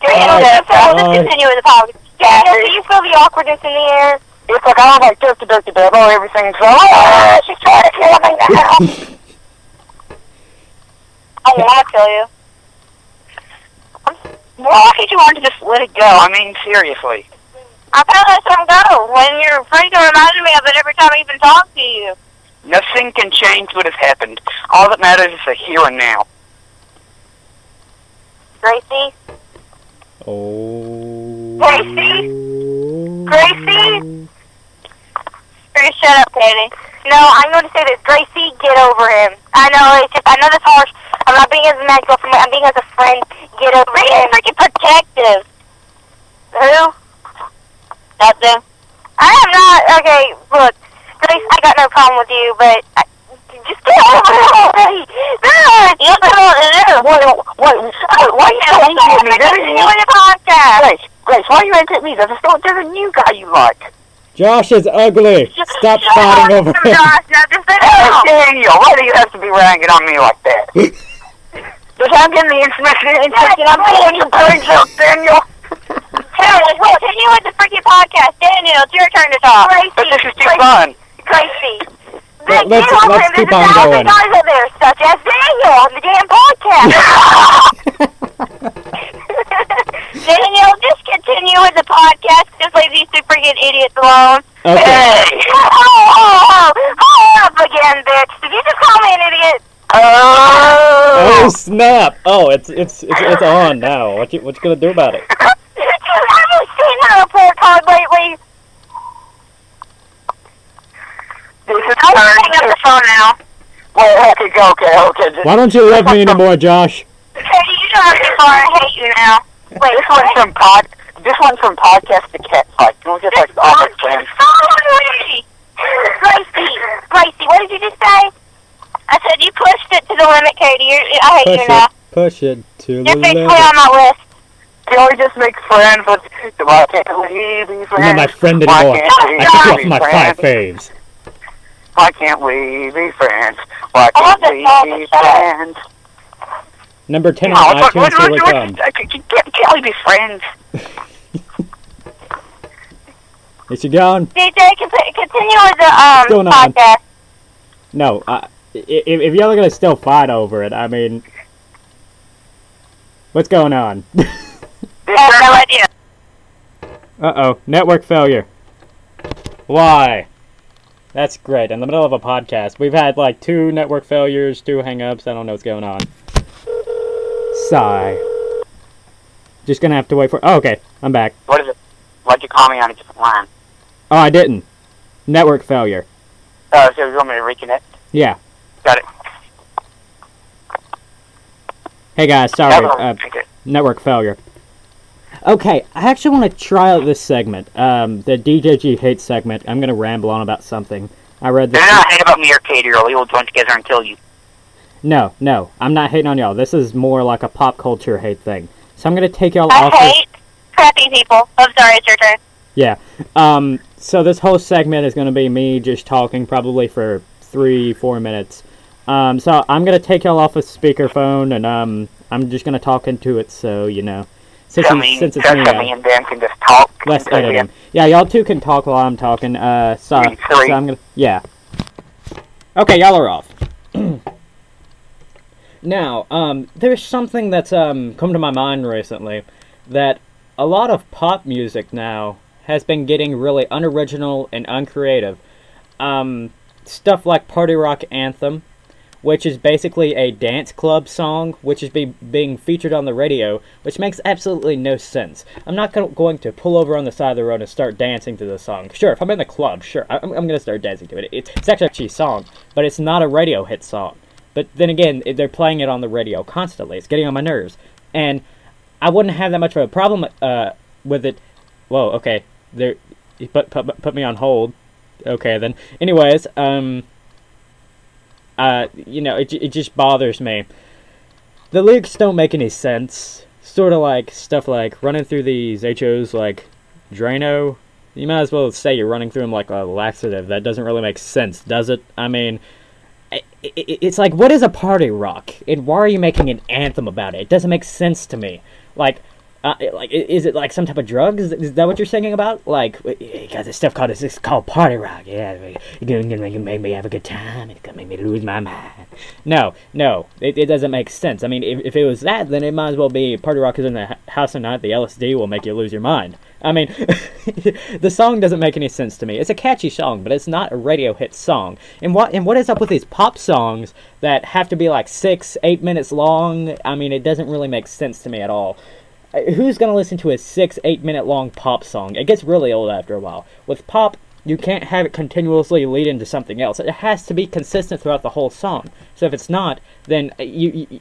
Speaker 3: Do you feel, let's
Speaker 1: alright.
Speaker 3: continue with the podcast. Daniel, do you feel the awkwardness in the air?
Speaker 2: It's like, I don't like dirt to dirt to dirt. Oh, everything's so, oh, she's trying to kill me now.
Speaker 3: Oh, I want to kill you.
Speaker 2: Why did you want to just let it go? I mean, seriously.
Speaker 3: I found let something go. When you're freaking reminding me of it every time I even talk to you.
Speaker 2: Nothing can change what has happened. All that matters is the here and now.
Speaker 3: Gracie?
Speaker 1: Oh.
Speaker 3: Gracie? Gracie? Gracie, shut up, Katie. No, I'm going to say this. Gracie, get over him. I know, it's just, I know that's harsh. I'm not being as a nice girlfriend. I'm being as a friend. Get over him. He's freaking protective. Who? Nothing. I am not, okay, look, Grace, I got no problem with you, but I, just get over it already. No, you don't know what to do.
Speaker 2: Wait, wait, wait, why are you so angry at me? There's a
Speaker 3: You
Speaker 2: new,
Speaker 3: in the podcast.
Speaker 2: Grace, Grace, why are you angry at me? There's a, there's a new guy you like.
Speaker 1: Josh is ugly. Stop
Speaker 3: Shut
Speaker 1: fighting over him.
Speaker 3: Josh. Now just sit down.
Speaker 2: Hey,
Speaker 3: down.
Speaker 2: Daniel, why do you have to be ragging on me like that? Because I'm getting the information and I'm pulling your brains out, Daniel.
Speaker 3: Hey, let's continue with the freaking podcast. Daniel, it's your turn to talk.
Speaker 2: But this is too fun.
Speaker 3: Gracie.
Speaker 1: Let-
Speaker 3: Then
Speaker 1: let's- let's
Speaker 3: it.
Speaker 1: keep
Speaker 3: There's
Speaker 1: on
Speaker 3: a thousand
Speaker 1: going.
Speaker 3: guys out there, such as Daniel on the damn podcast. Daniel, just continue with the podcast. Just leave these two freaking idiots alone.
Speaker 1: Okay.
Speaker 2: Hey!
Speaker 3: Oh, oh, oh, hold up again, bitch. Did you just call me an idiot?
Speaker 1: Oh
Speaker 2: Oh!
Speaker 1: snap! Oh, it's it's it's, it's on now. What you what you gonna do about it?
Speaker 3: I haven't seen that report card lately.
Speaker 2: This is
Speaker 3: I'm hang up the phone now.
Speaker 2: Well, okay, go, okay, okay. This,
Speaker 1: Why don't you love me anymore, Josh?
Speaker 3: Katie, you don't have to call her. I hate you now. Wait,
Speaker 2: this one's from pod. This one's from podcast to cat fight. You know, just like the office friends.
Speaker 3: Gracie, Gracie, what did you just say? I said you pushed it to the limit, Katie. You're, I hate
Speaker 1: Push
Speaker 3: you now.
Speaker 1: push it to
Speaker 3: You're
Speaker 1: the
Speaker 3: basically
Speaker 1: limit.
Speaker 3: on my list.
Speaker 2: Can we just make friends with? Why can't we be friends?
Speaker 1: You're not my friend anymore. I took off my five faves.
Speaker 2: Why can't we be friends? Why can't we be friends?
Speaker 1: Number ten
Speaker 2: No,
Speaker 1: on
Speaker 2: what-
Speaker 1: iTunes.
Speaker 2: what-
Speaker 1: Here we
Speaker 2: what-
Speaker 1: come.
Speaker 2: Can't, can't we be friends?
Speaker 1: Is she gone?
Speaker 3: DJ, continue with the um
Speaker 1: going on?
Speaker 3: podcast.
Speaker 1: No. Uh, if, if y'all are gonna still fight over it, I mean, what's going on?
Speaker 3: I have no idea.
Speaker 1: Uh oh, network failure. Why? That's great. In the middle of a podcast, we've had like two network failures, two hangups. I don't know what's going on. Sigh. Just gonna have to wait for. Oh, okay, I'm back.
Speaker 2: What is it? Why'd you call me on a different line?
Speaker 1: Oh, I didn't. Network failure.
Speaker 2: Oh, so you want me to reconnect?
Speaker 1: Yeah.
Speaker 2: Got it.
Speaker 1: Hey guys, sorry. Uh, network failure. Okay, I actually want to try out this segment, um, the DJG hate segment. I'm gonna ramble on about something. I read this.
Speaker 2: They're not hating about me or Katie, or we will join together and kill you.
Speaker 1: No, no, I'm not hating on y'all. This is more like a pop culture hate thing. So I'm gonna take y'all
Speaker 4: I
Speaker 1: off. this-
Speaker 4: hate crappy people. I'm sorry, it's your turn.
Speaker 1: Yeah. Um, so this whole segment is going to be me just talking probably for three, four minutes. Um, so I'm going to take y'all off a speakerphone and um, I'm just going to talk into it so, you know. Since,
Speaker 2: So me,
Speaker 1: since it's
Speaker 2: so
Speaker 1: me,
Speaker 2: so
Speaker 1: uh,
Speaker 2: me and Dan can just talk. yeah.
Speaker 1: y'all two can talk while I'm talking. Uh, so, so. I'm going to. Yeah. Okay, y'all are off. now, um, there's something that's um, come to my mind recently that a lot of pop music now has been getting really unoriginal and uncreative. Um, stuff like Party Rock Anthem, which is basically a dance club song, which is be, being featured on the radio, which makes absolutely no sense. I'm not go- going to pull over on the side of the road and start dancing to the song. Sure, if I'm in the club, sure, I'm, I'm going to start dancing to it. It's, it's actually a song, but it's not a radio hit song. But then again, they're playing it on the radio constantly. It's getting on my nerves. And I wouldn't have that much of a problem uh, with it. Whoa, okay. There, put, put put me on hold. Okay then. Anyways, um, uh, you know, it it just bothers me. The lyrics don't make any sense. Sort of like stuff like running through these HOs like Drano. You might as well say you're running through them like a laxative. That doesn't really make sense, does it? I mean, it's like what is a party rock, and why are you making an anthem about it? It doesn't make sense to me. Like, uh, like is it like some type of drug? Is, is that what you're singing about? Like, you got this stuff called it's it's called party rock. Yeah, you're gonna make, make me have a good time. It's gonna make me lose my mind. No, no, it, it doesn't make sense. I mean, if, if it was that, then it might as well be party rock is in the house tonight. The LSD will make you lose your mind. I mean, the song doesn't make any sense to me. It's a catchy song, but it's not a radio hit song. And what and what is up with these pop songs that have to be like six, eight minutes long? I mean, it doesn't really make sense to me at all. Uh, Who's gonna listen to a six, eight minute long pop song? It gets really old after a while. With pop, you can't have it continuously lead into something else. It has to be consistent throughout the whole song. So if it's not, then uh, you you,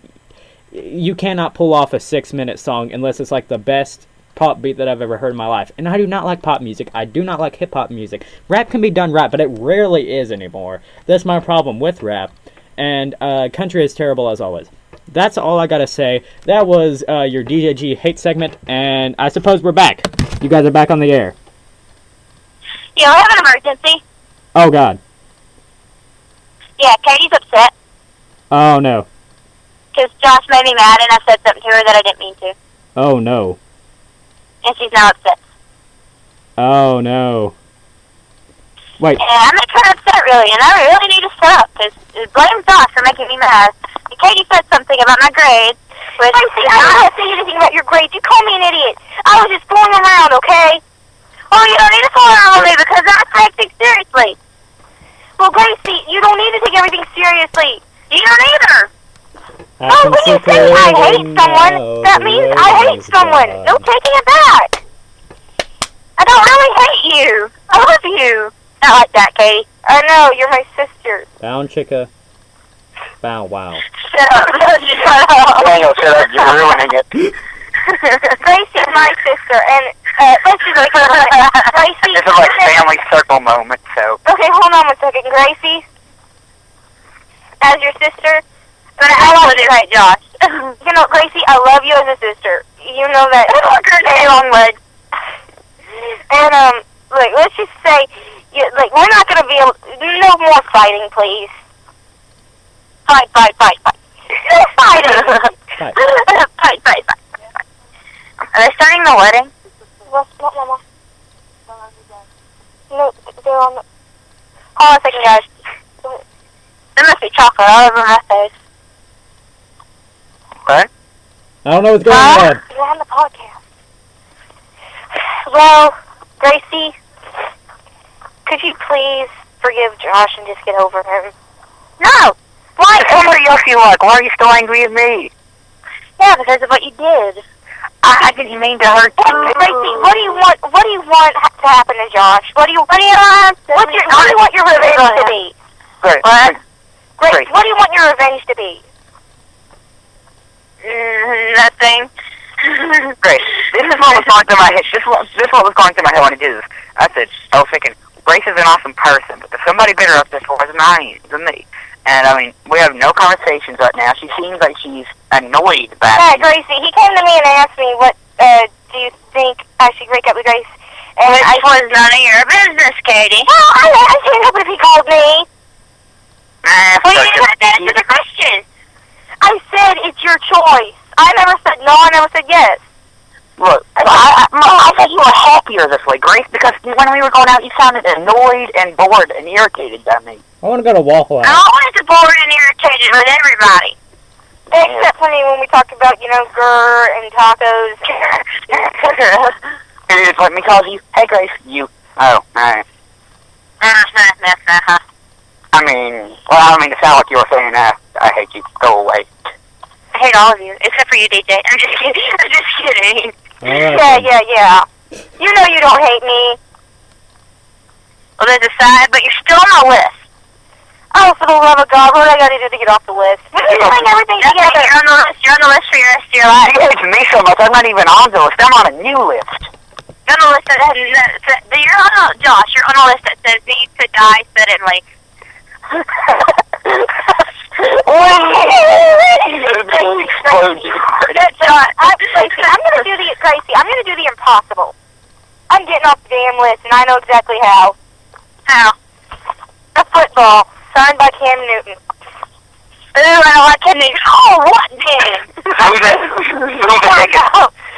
Speaker 1: you cannot pull off a six minute song unless it's like the best pop beat that I've ever heard in my life. And I do not like pop music. I do not like hip hop music. Rap can be done right, but it rarely is anymore. That's my problem with rap. And uh, country is terrible as always. That's all I gotta say. That was uh, your DJG hate segment, and I suppose we're back. You guys are back on the air.
Speaker 4: Yeah, I have an emergency.
Speaker 1: Oh God.
Speaker 4: Yeah, Katie's upset
Speaker 1: Oh no.
Speaker 4: because Josh made me mad and I said something to her that I didn't mean to.
Speaker 1: Oh no.
Speaker 4: And she's now upset.
Speaker 1: Oh no. Wait.
Speaker 4: And I'm not kind of upset, really, and I really need to stop because blame Josh for making me mad. And Katie said something about my grades. Which Tracy, I didn't say anything about your grades. You call me an idiot. I was just fooling around, okay? Well, you don't need to fool around with me because I take things seriously. Well, Gracie, you don't need to take everything seriously. You don't either.
Speaker 1: I
Speaker 4: Oh,
Speaker 1: can
Speaker 4: when you say I hate someone,
Speaker 1: now
Speaker 4: that means
Speaker 1: way
Speaker 4: I hate someone.
Speaker 1: gone.
Speaker 4: No taking it back. I don't really hate you. I love you. Not like that, Katie. I know, you're my sister.
Speaker 1: Bound chicka. Bow wow.
Speaker 4: Shut up. Shut up.
Speaker 2: Daniel, shut up. You're ruining it.
Speaker 4: Gracie's my sister, and uh, let's just like Gracie.
Speaker 2: This is like family circle moment, so.
Speaker 4: Okay, hold on one second, Gracie. As your sister, but I love you, right, Josh. you know, Gracie, I love you as a sister. You know that. Look her name on leg. And um, like, let's just say, you, like, we're not gonna be able. No more fighting, please. Fight, fight, fight, fight. No fighting.
Speaker 1: Fight.
Speaker 4: fight, fight, fight. Are they starting the wedding? Well, not Mama. No, they're on the. Hold on a second, guys. There must be chocolate all over my face.
Speaker 2: What?
Speaker 1: I don't know what's going
Speaker 4: Huh?
Speaker 1: on.
Speaker 4: You're on the podcast. Well, Gracie, could you please
Speaker 3: forgive Josh and just get over him. No!
Speaker 2: Why? Somebody else you like. Why are you still angry at me?
Speaker 3: Yeah, because of what you did.
Speaker 2: I, I didn't mean to hurt you.
Speaker 3: Gracie, what do you want? What do you want ha- to happen to Josh? What do you? What do you want? What's your? What do you want your revenge to be?
Speaker 2: Great.
Speaker 3: What? Grace,
Speaker 2: Grace.
Speaker 3: what do you want your revenge to be? Mm, nothing.
Speaker 2: Grace, this is what was going through my head. This what this what was going through my head when I did this. I said, I was thinking, Grace is an awesome person, but there's somebody better up this for than I than me. And I mean, we have no conversations right now. She seems like she's annoyed by
Speaker 3: Yeah,
Speaker 2: me.
Speaker 3: Gracie, he came to me and asked me, what uh, do you think I should break up with Grace? And
Speaker 4: Which
Speaker 3: I
Speaker 4: was none of your business, Katie.
Speaker 3: Well, I, I can't help it if he called me.
Speaker 2: Ah,
Speaker 4: Well, you didn't have to answer the question.
Speaker 3: I said it's your choice. I never said no. I never said yes.
Speaker 2: Look, I, I, I, I thought you were happier this way, Grace, because when we were going out, you sounded annoyed and bored and irritated by me.
Speaker 1: I want to go to Waffle
Speaker 4: I'm always bored and irritated with everybody.
Speaker 3: Except for me when we talked about, you know, grr and tacos.
Speaker 2: And it's let me call you, hey Grace, you. Oh, alright.
Speaker 4: Uh-huh.
Speaker 2: I mean, well, I don't mean to sound like you were saying that. I hate you. Go away.
Speaker 4: I hate all of you, except for you, DJ. I'm just kidding. I'm just kidding.
Speaker 1: All right.
Speaker 3: yeah,
Speaker 1: then.
Speaker 3: yeah, yeah. You know you don't hate me.
Speaker 4: Well, there's a side, but you're still on the list.
Speaker 3: Oh, for the love of God, what do I got to do to get off the list? We can bring everything
Speaker 4: Nothing.
Speaker 3: together.
Speaker 4: You're on the list. You're on the list for your rest of your life.
Speaker 2: She hates me so much, I'm not even on the list. I'm on a new list.
Speaker 4: You're on the list that, that, that you're on the, Josh, you're on the list that says that you could die suddenly.
Speaker 3: That's not. I'm, Gracie, I'm gonna do the Gracie. I'm gonna do the impossible. I'm getting off the damn list, and I know exactly how.
Speaker 4: How?
Speaker 3: A football signed by Cam Newton.
Speaker 4: Ooh, I don't like kidney. Oh, what then?
Speaker 2: Who the, who the heck is,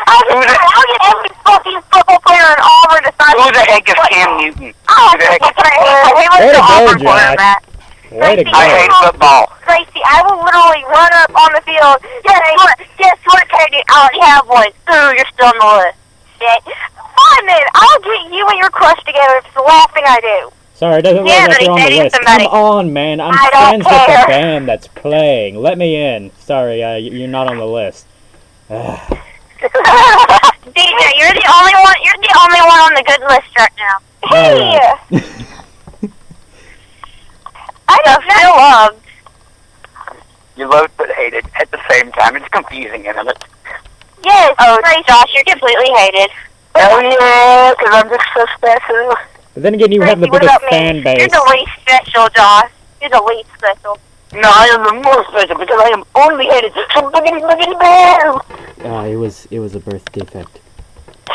Speaker 3: I'll get, I'll get every fucking football player in Auburn to sign.
Speaker 2: who the heck is Cam Newton?
Speaker 3: Oh,
Speaker 2: Who the oh, heck is,
Speaker 4: He was
Speaker 1: Way
Speaker 4: the
Speaker 1: to go,
Speaker 4: Auburn
Speaker 1: Josh.
Speaker 4: quarterback.
Speaker 1: Way to
Speaker 3: Gracie,
Speaker 2: I hate football.
Speaker 3: Gracie, I will literally run up on the field.
Speaker 4: Guess what? Guess what, Katie? I already have one. Ooh, you're still on the list.
Speaker 3: Shit. Fine then. I'll get you and your crush together. It's the last thing I do.
Speaker 1: Sorry, it doesn't
Speaker 4: Yeah,
Speaker 1: look like you're on the list.
Speaker 4: somebody.
Speaker 1: Come on, man. I'm
Speaker 3: I don't
Speaker 1: friends with the band that's playing. Let me in. Sorry, uh, you're not on the list. Ugh.
Speaker 4: DJ, you're the only one. You're the only one on the good list right now.
Speaker 3: Hey,
Speaker 1: Alright.
Speaker 3: I
Speaker 4: So
Speaker 3: don't know.
Speaker 4: still loved.
Speaker 2: You love but hated at the same time. It's confusing, isn't it?
Speaker 3: Yes,
Speaker 4: Oh,
Speaker 3: Gracie.
Speaker 4: Josh, you're completely hated.
Speaker 2: Oh yeah, because I'm just so special.
Speaker 1: But then again, you have the biggest
Speaker 3: about me?
Speaker 1: fan
Speaker 4: You're the least special, Josh. You're the least special.
Speaker 2: No, I am the most special because I am only hated. So biggity biggity boo.
Speaker 1: Oh, it was it was a birth defect.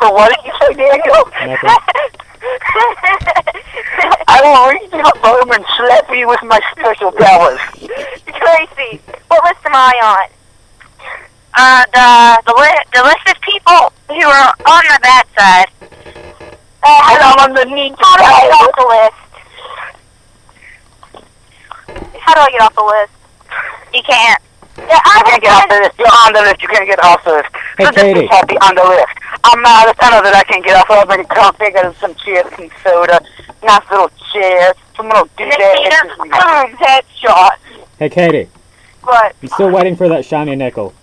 Speaker 2: so what did you say, Daniel?
Speaker 1: Nothing.
Speaker 2: I will reach your home and slap you with my special powers.
Speaker 3: Gracie, what list am I on?
Speaker 4: Uh, the the list the list of people who are on the bad side.
Speaker 3: Uh,
Speaker 2: And I'm on the need
Speaker 3: how do I get off the list? How do I get off the list?
Speaker 4: You can't.
Speaker 3: Yeah, I
Speaker 2: You can't get off the list. You're on the list. You can't get off the list.
Speaker 1: Hey,
Speaker 2: so just
Speaker 1: Katie.
Speaker 2: be happy on the list. I'm mad. I know that I can't get off. I've been comfy. Got some chips and soda. Nice little chair. Some little
Speaker 4: Nikita,
Speaker 2: doodad.
Speaker 4: boom, headshot.
Speaker 1: Hey, Katie,
Speaker 3: What?
Speaker 1: I'm still waiting for that shiny nickel.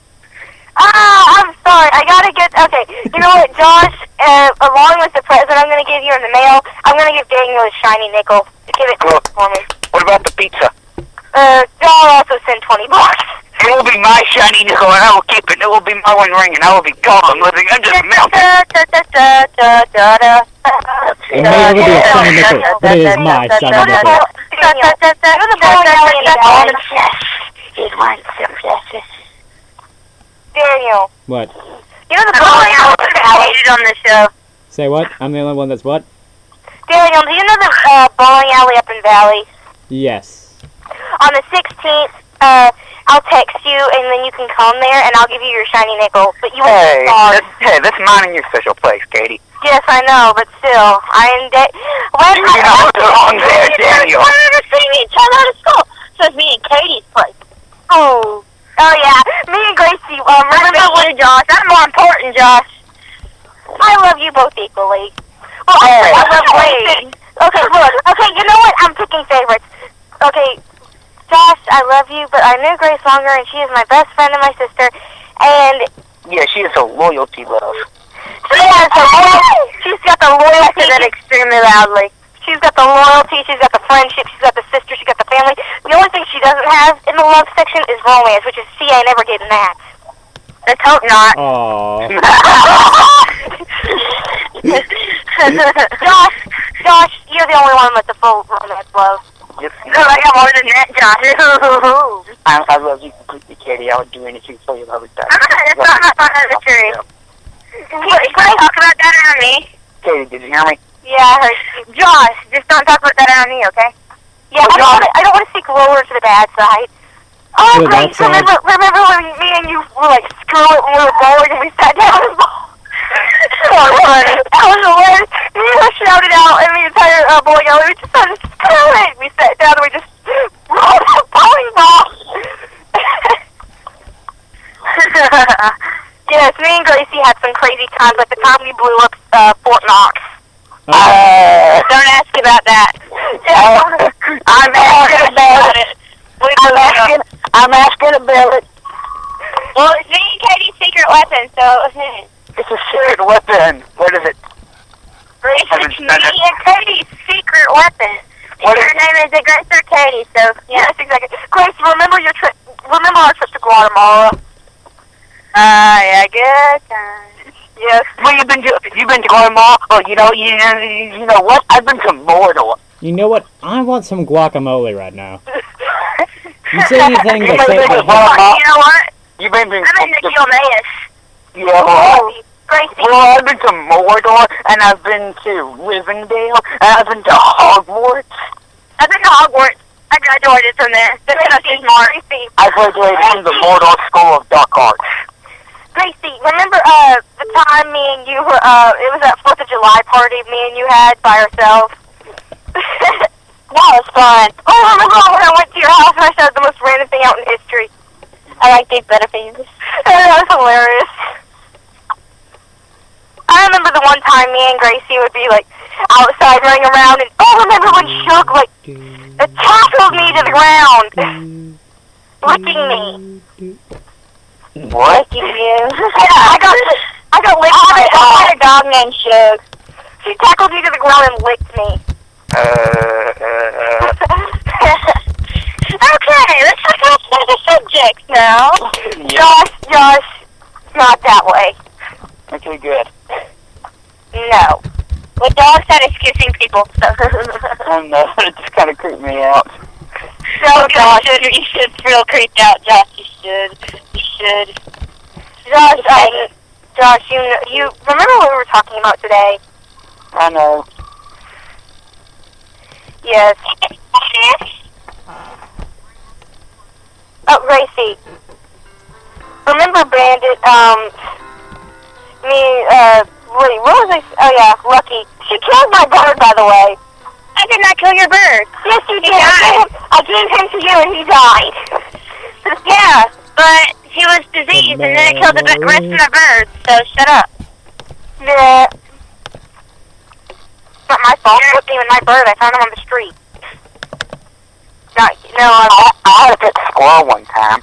Speaker 3: Ah, I'm sorry. I gotta get. Okay, you know what, Josh? Uh, along with the present I'm gonna give you in the mail, I'm gonna give Daniel a shiny nickel. Give it to him for me.
Speaker 2: What about the pizza?
Speaker 3: Uh, I'll also send twenty bucks.
Speaker 2: It will be my shiny nickel, and I will keep it. It will be my one ring, and I will be gone living.
Speaker 3: Da, da, da.
Speaker 1: It may never be a shiny nickel, but it is my shiny
Speaker 3: Go
Speaker 1: nickel.
Speaker 3: Daniel, go to the bowling alley in Valley.
Speaker 2: It wants some.
Speaker 3: Daniel,
Speaker 1: What?
Speaker 3: you know the bowling alley in
Speaker 4: hated on the show.
Speaker 1: Say what? I'm the only one that's what?
Speaker 3: Daniel, do you know the uh, bowling alley up in Valley?
Speaker 1: Yes.
Speaker 3: On the 16th, uh, I'll text you, and then you can come there, and I'll give you your shiny nickel. But you won't
Speaker 2: Hey,
Speaker 3: be sorry.
Speaker 2: that's, hey, that's mine and your special place, Katie.
Speaker 3: Yes, I know, but still, I am dead. When
Speaker 2: You know the wrong there, Daniel.
Speaker 4: We're never seeing each other at school. So it's me and Katie's place.
Speaker 3: Oh, oh yeah, me and Gracie. Um, remember
Speaker 4: Remember
Speaker 3: when
Speaker 4: when, Josh? I'm more important, Josh.
Speaker 3: I love you both equally. Well,
Speaker 2: Hey.
Speaker 3: I love Gracie. Okay, look, I I love you, but I knew Grace longer, and she is my best friend and my sister. And
Speaker 2: Yeah, she is a loyalty love.
Speaker 3: she has the loyalty. She's got the loyalty that extremely loudly. She's got the loyalty. She's got the friendship. She's got the sister. She's got the family. The only thing she doesn't have in the love section is romance, which is C. I never getting that. Let's hope not.
Speaker 1: Aw.
Speaker 3: Josh, Josh, you're the only one with the full romance love.
Speaker 2: Yes.
Speaker 3: I got more than that, Josh.
Speaker 2: I, I love you completely, Katie. I would do anything for you. I would die.
Speaker 3: That's not, not, truth. Can I talk about that around me?
Speaker 2: Katie, did you hear me?
Speaker 3: Yeah, I heard. Josh, just don't talk about that around me, okay? Yeah, oh, I don't want to. I don't want to seek lower to the bad side. Oh,
Speaker 1: To
Speaker 3: great! Remember, remember when me and you were like screw it when we were bowling and we sat down and That was funny. That was hilarious. Me and her shouted out, and the entire uh, bowling alley we just started screw it. We sat down and we just rolled a bowling ball. yes, me and Gracie had some crazy times, like the time we blew up uh, Fort Knox.
Speaker 1: Oh,
Speaker 2: Uh,
Speaker 3: Don't ask about that.
Speaker 2: I'm asking about it.
Speaker 3: We
Speaker 2: I'm asking. I'm asking about it.
Speaker 3: Well, it's me and Katie's secret weapon, so
Speaker 2: It's a secret weapon. What is it?
Speaker 3: it's me and Katie's secret weapon.
Speaker 2: What
Speaker 3: Her
Speaker 2: is-
Speaker 3: name is Grace or Katie, so yeah. Yes, exactly. Grace, remember your trip? Remember our trip to Guatemala? Uh, yeah, good time. Yes.
Speaker 2: Well, you've been to you've been to Guatemala. Oh, you know you you know what? I've been to Mordor.
Speaker 1: you know what? I want some guacamole right now. You say anything
Speaker 2: You
Speaker 1: say
Speaker 2: been to
Speaker 1: that?
Speaker 2: Guatemala?
Speaker 3: you know what?
Speaker 2: You've been to
Speaker 3: I'm in the Gilneas.
Speaker 2: Yeah. Well,
Speaker 3: Gracie.
Speaker 2: well, I've been to Mordor, and I've been to Rivendell, and I've been to Hogwarts.
Speaker 3: I've been to Hogwarts. I graduated from there. Then I got Gracie.
Speaker 2: I graduated from the Mordor School of Dark Arts.
Speaker 3: Gracie, remember uh the time me and you were uh it was that Fourth of July party me and you had by ourselves? that was fun. Oh, remember when I went to your house and I said the most random thing out in history? I like these butterfingers. that was hilarious. I remember the one time me and Gracie would be like outside running around and oh remember when Shug like it tackled me to the ground licking me.
Speaker 2: What?
Speaker 3: you. yeah, I got I got licked by I had a dog named Shug. She tackled me to the ground and licked me.
Speaker 2: Uh, uh,
Speaker 3: okay, let's talk about the subject now.
Speaker 2: uh, yeah.
Speaker 3: Josh, Josh, not that way.
Speaker 2: Okay, good.
Speaker 3: No. What dog said is kissing people. So.
Speaker 2: I know, it just kind of creeped me out.
Speaker 3: no, Josh, you should, you should feel creeped out, Josh. You should. You should. Josh, I, Josh, you know, you remember what we were talking about today?
Speaker 2: I know.
Speaker 3: Yes. Oh, Gracie. Remember Bandit, um, me, uh, wait, what was I? oh yeah, Lucky. She killed my bird, by the way. I did not kill your bird. Yes, you did. I gave, him, I gave him to you and he died. yeah, but he was diseased and then it killed the rest of the birds, so shut up. Yeah. It's not my fault. It wasn't even my bird. I found him on the street. Not, no,
Speaker 2: I, I had a pet squirrel one time.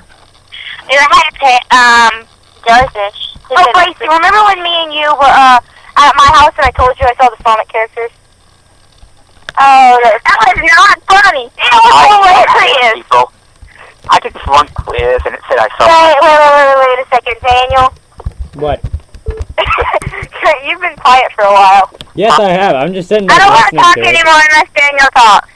Speaker 3: it had a pet, um, jellyfish. Oh, Gracie, remember when me and you were, uh, at my house and I told you I saw the Sonic characters? Oh, that was not funny. It was
Speaker 2: I
Speaker 3: hilarious.
Speaker 2: people. I took this one quiz and it said I saw.
Speaker 3: Wait, wait, wait, wait, wait a second, Daniel.
Speaker 1: What?
Speaker 3: You've been quiet for a while.
Speaker 1: Yes, I have. I'm just sitting there
Speaker 3: I don't want to talk
Speaker 1: to
Speaker 3: anymore unless Daniel talks.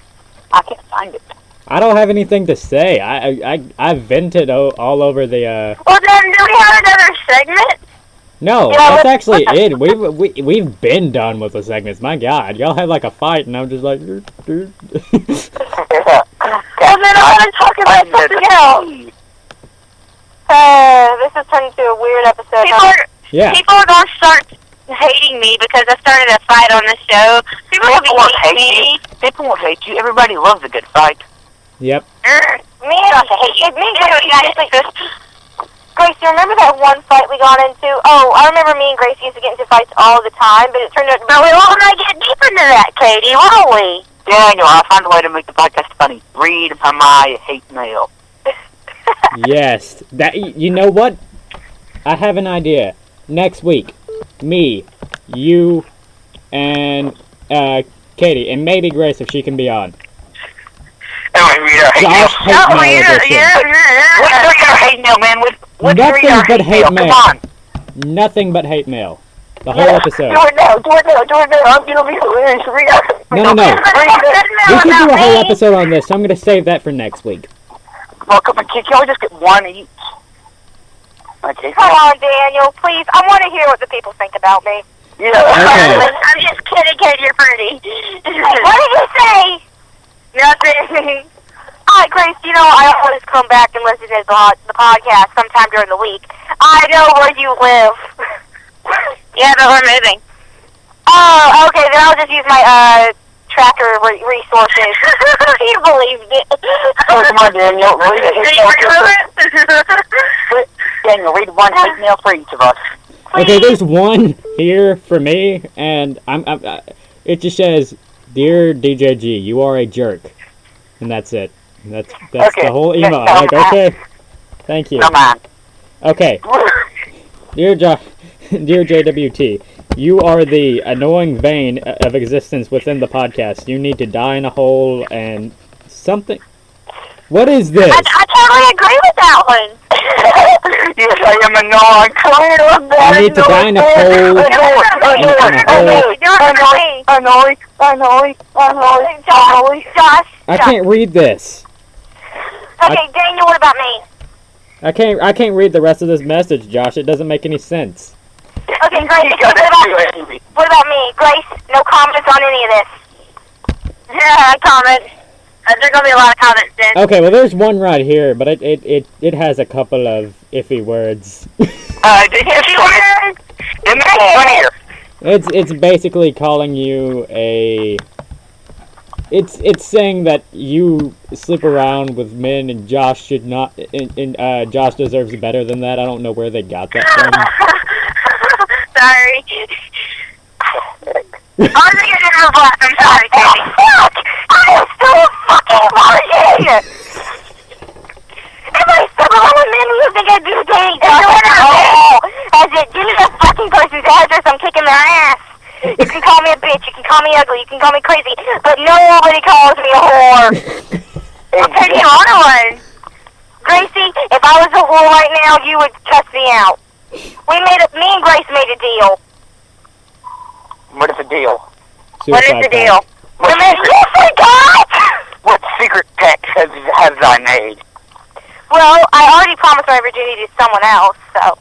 Speaker 2: I can't find it.
Speaker 1: I don't have anything to say. I I I, I vented o- all over the. uh
Speaker 3: Well, then, do we have another segment?
Speaker 1: No,
Speaker 3: Yeah,
Speaker 1: that's actually it. We've we we've been done with the segments. My God, y'all had like a fight, and I'm just like. "Dur, dur."
Speaker 3: Well, then I want to talk about something else. Uh, this is turning into a weird episode. People are,
Speaker 1: yeah.
Speaker 3: people are going to start hating me because I started a fight on the show. People will be
Speaker 2: People won't hate
Speaker 3: me.
Speaker 2: People won't hate you. Everybody loves a good fight.
Speaker 1: Yep.
Speaker 3: Er, Me and hate you. Me and Gracie, remember that one fight we got into? Oh, I remember me and Gracie used to get into fights all the time, but it turned out. But we won't get deep into that, Katie, won't we?
Speaker 2: Daniel, I found a way to make the podcast funny. Read my hate mail.
Speaker 1: Yes. That you know what? I have an idea. Next week, me, you, and uh, Katie, and maybe Grace if she can be on.
Speaker 2: Anyway, read our hate mail.
Speaker 1: Hate
Speaker 3: Oh,
Speaker 1: mail
Speaker 3: yeah,
Speaker 1: edition.
Speaker 3: yeah,
Speaker 2: Let's
Speaker 3: yeah.
Speaker 2: read our hate mail, man. Let's, let's
Speaker 1: Nothing
Speaker 2: read our
Speaker 1: but
Speaker 2: hate
Speaker 1: hate
Speaker 2: mail.
Speaker 1: mail.
Speaker 2: Come on.
Speaker 1: Nothing but hate mail. The whole
Speaker 2: Yeah,
Speaker 1: episode.
Speaker 2: Do it now. Do it now. Do it now. I'm gonna be hilarious. Read our
Speaker 1: No, no, no. We should do a whole
Speaker 3: me.
Speaker 1: episode on this, so I'm gonna save that for next week.
Speaker 2: Well, come on, can, can we just get one each? Okay.
Speaker 3: Come on, Daniel, please. I want to hear what the people think about me.
Speaker 2: Yeah.
Speaker 1: Okay.
Speaker 3: I'm just kidding, Katie. You're pretty. what did you say? Nothing. All right, Grace. You know I always come back and listen to the, the podcast sometime during the week. I know where you live. yeah, but we're moving. Oh, okay. Then I'll just use my uh tracker re- resources. you believed it.
Speaker 2: Oh, come on, Daniel. Read a hate Daniel, read one hate mail for each of us.
Speaker 1: Okay, there's one here for me, and I'm, I'm uh, it just says, "Dear DJG, you are a jerk," and that's it. That's that's
Speaker 2: Okay,
Speaker 1: the whole email. I'm like, okay, thank you.
Speaker 2: Come on.
Speaker 1: Okay, dear jo- dear JWT, you are the annoying vein of existence within the podcast. You need to die in a hole and something. What is this?
Speaker 3: I, I totally agree with that one.
Speaker 2: yes, I am annoying.
Speaker 1: You need to die in a hole.
Speaker 2: Annoying.
Speaker 3: Do it for.
Speaker 2: Annoying. Annoying. Annoying. Annoying.
Speaker 3: Josh.
Speaker 1: I can't read this.
Speaker 3: Okay, Daniel, what about me?
Speaker 1: I can't. I can't read the rest of this message, Josh. It doesn't make any sense.
Speaker 3: Okay, Grace.
Speaker 2: You
Speaker 3: What about,
Speaker 2: do
Speaker 3: what about me? Grace, no comments on any of this. Yeah, comment. Uh, there's gonna be a lot of comments then.
Speaker 1: Okay, well, there's one right here, but it it, it, it has a couple of iffy words.
Speaker 2: Uh, did you see what? Didn't make it funnier.
Speaker 1: it's it's basically calling you a. It's it's saying that you slip around with men and Josh should not. And, and uh, Josh deserves better than that. I don't know where they got that from.
Speaker 3: sorry. I was thinking it was black. I'm sorry, Katie. Fuck! I am so fucking worried! If I sleep around with men, you think I'd be dating someone else? As it, give me the fucking person's address, I'm kicking their ass. You can call me a bitch, you can call me ugly, you can call me crazy, but nobody calls me a whore. I'll take you on one. Gracie, if I was a whore right now, you would cuss me out. We made a, me and Grace made a deal.
Speaker 2: What is the deal?
Speaker 3: What is the
Speaker 1: pact.
Speaker 3: deal? We made, you forgot!
Speaker 2: What secret text has, has I made?
Speaker 3: Well, I already promised my virginity to someone else, so.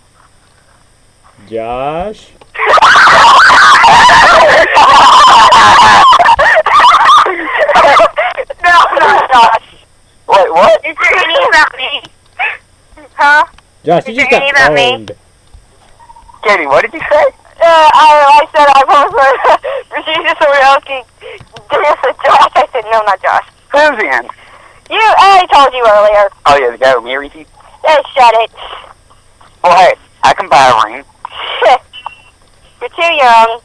Speaker 1: Josh.
Speaker 3: No, no, Josh.
Speaker 2: Wait, what?
Speaker 3: Is there any about me? Huh?
Speaker 1: Josh, you
Speaker 3: Is
Speaker 1: just
Speaker 3: there
Speaker 1: got
Speaker 3: about me?
Speaker 1: owned.
Speaker 2: Katie, what did you say?
Speaker 3: Uh, I, I said I promised my virginity to someone else. He, I said Josh. I said, no, not Josh.
Speaker 2: Who's in?
Speaker 3: You, I told you earlier.
Speaker 2: Oh, yeah, the guy who married you?
Speaker 3: Uh, shut it.
Speaker 2: Well, hey, I can buy a ring.
Speaker 3: You're too young.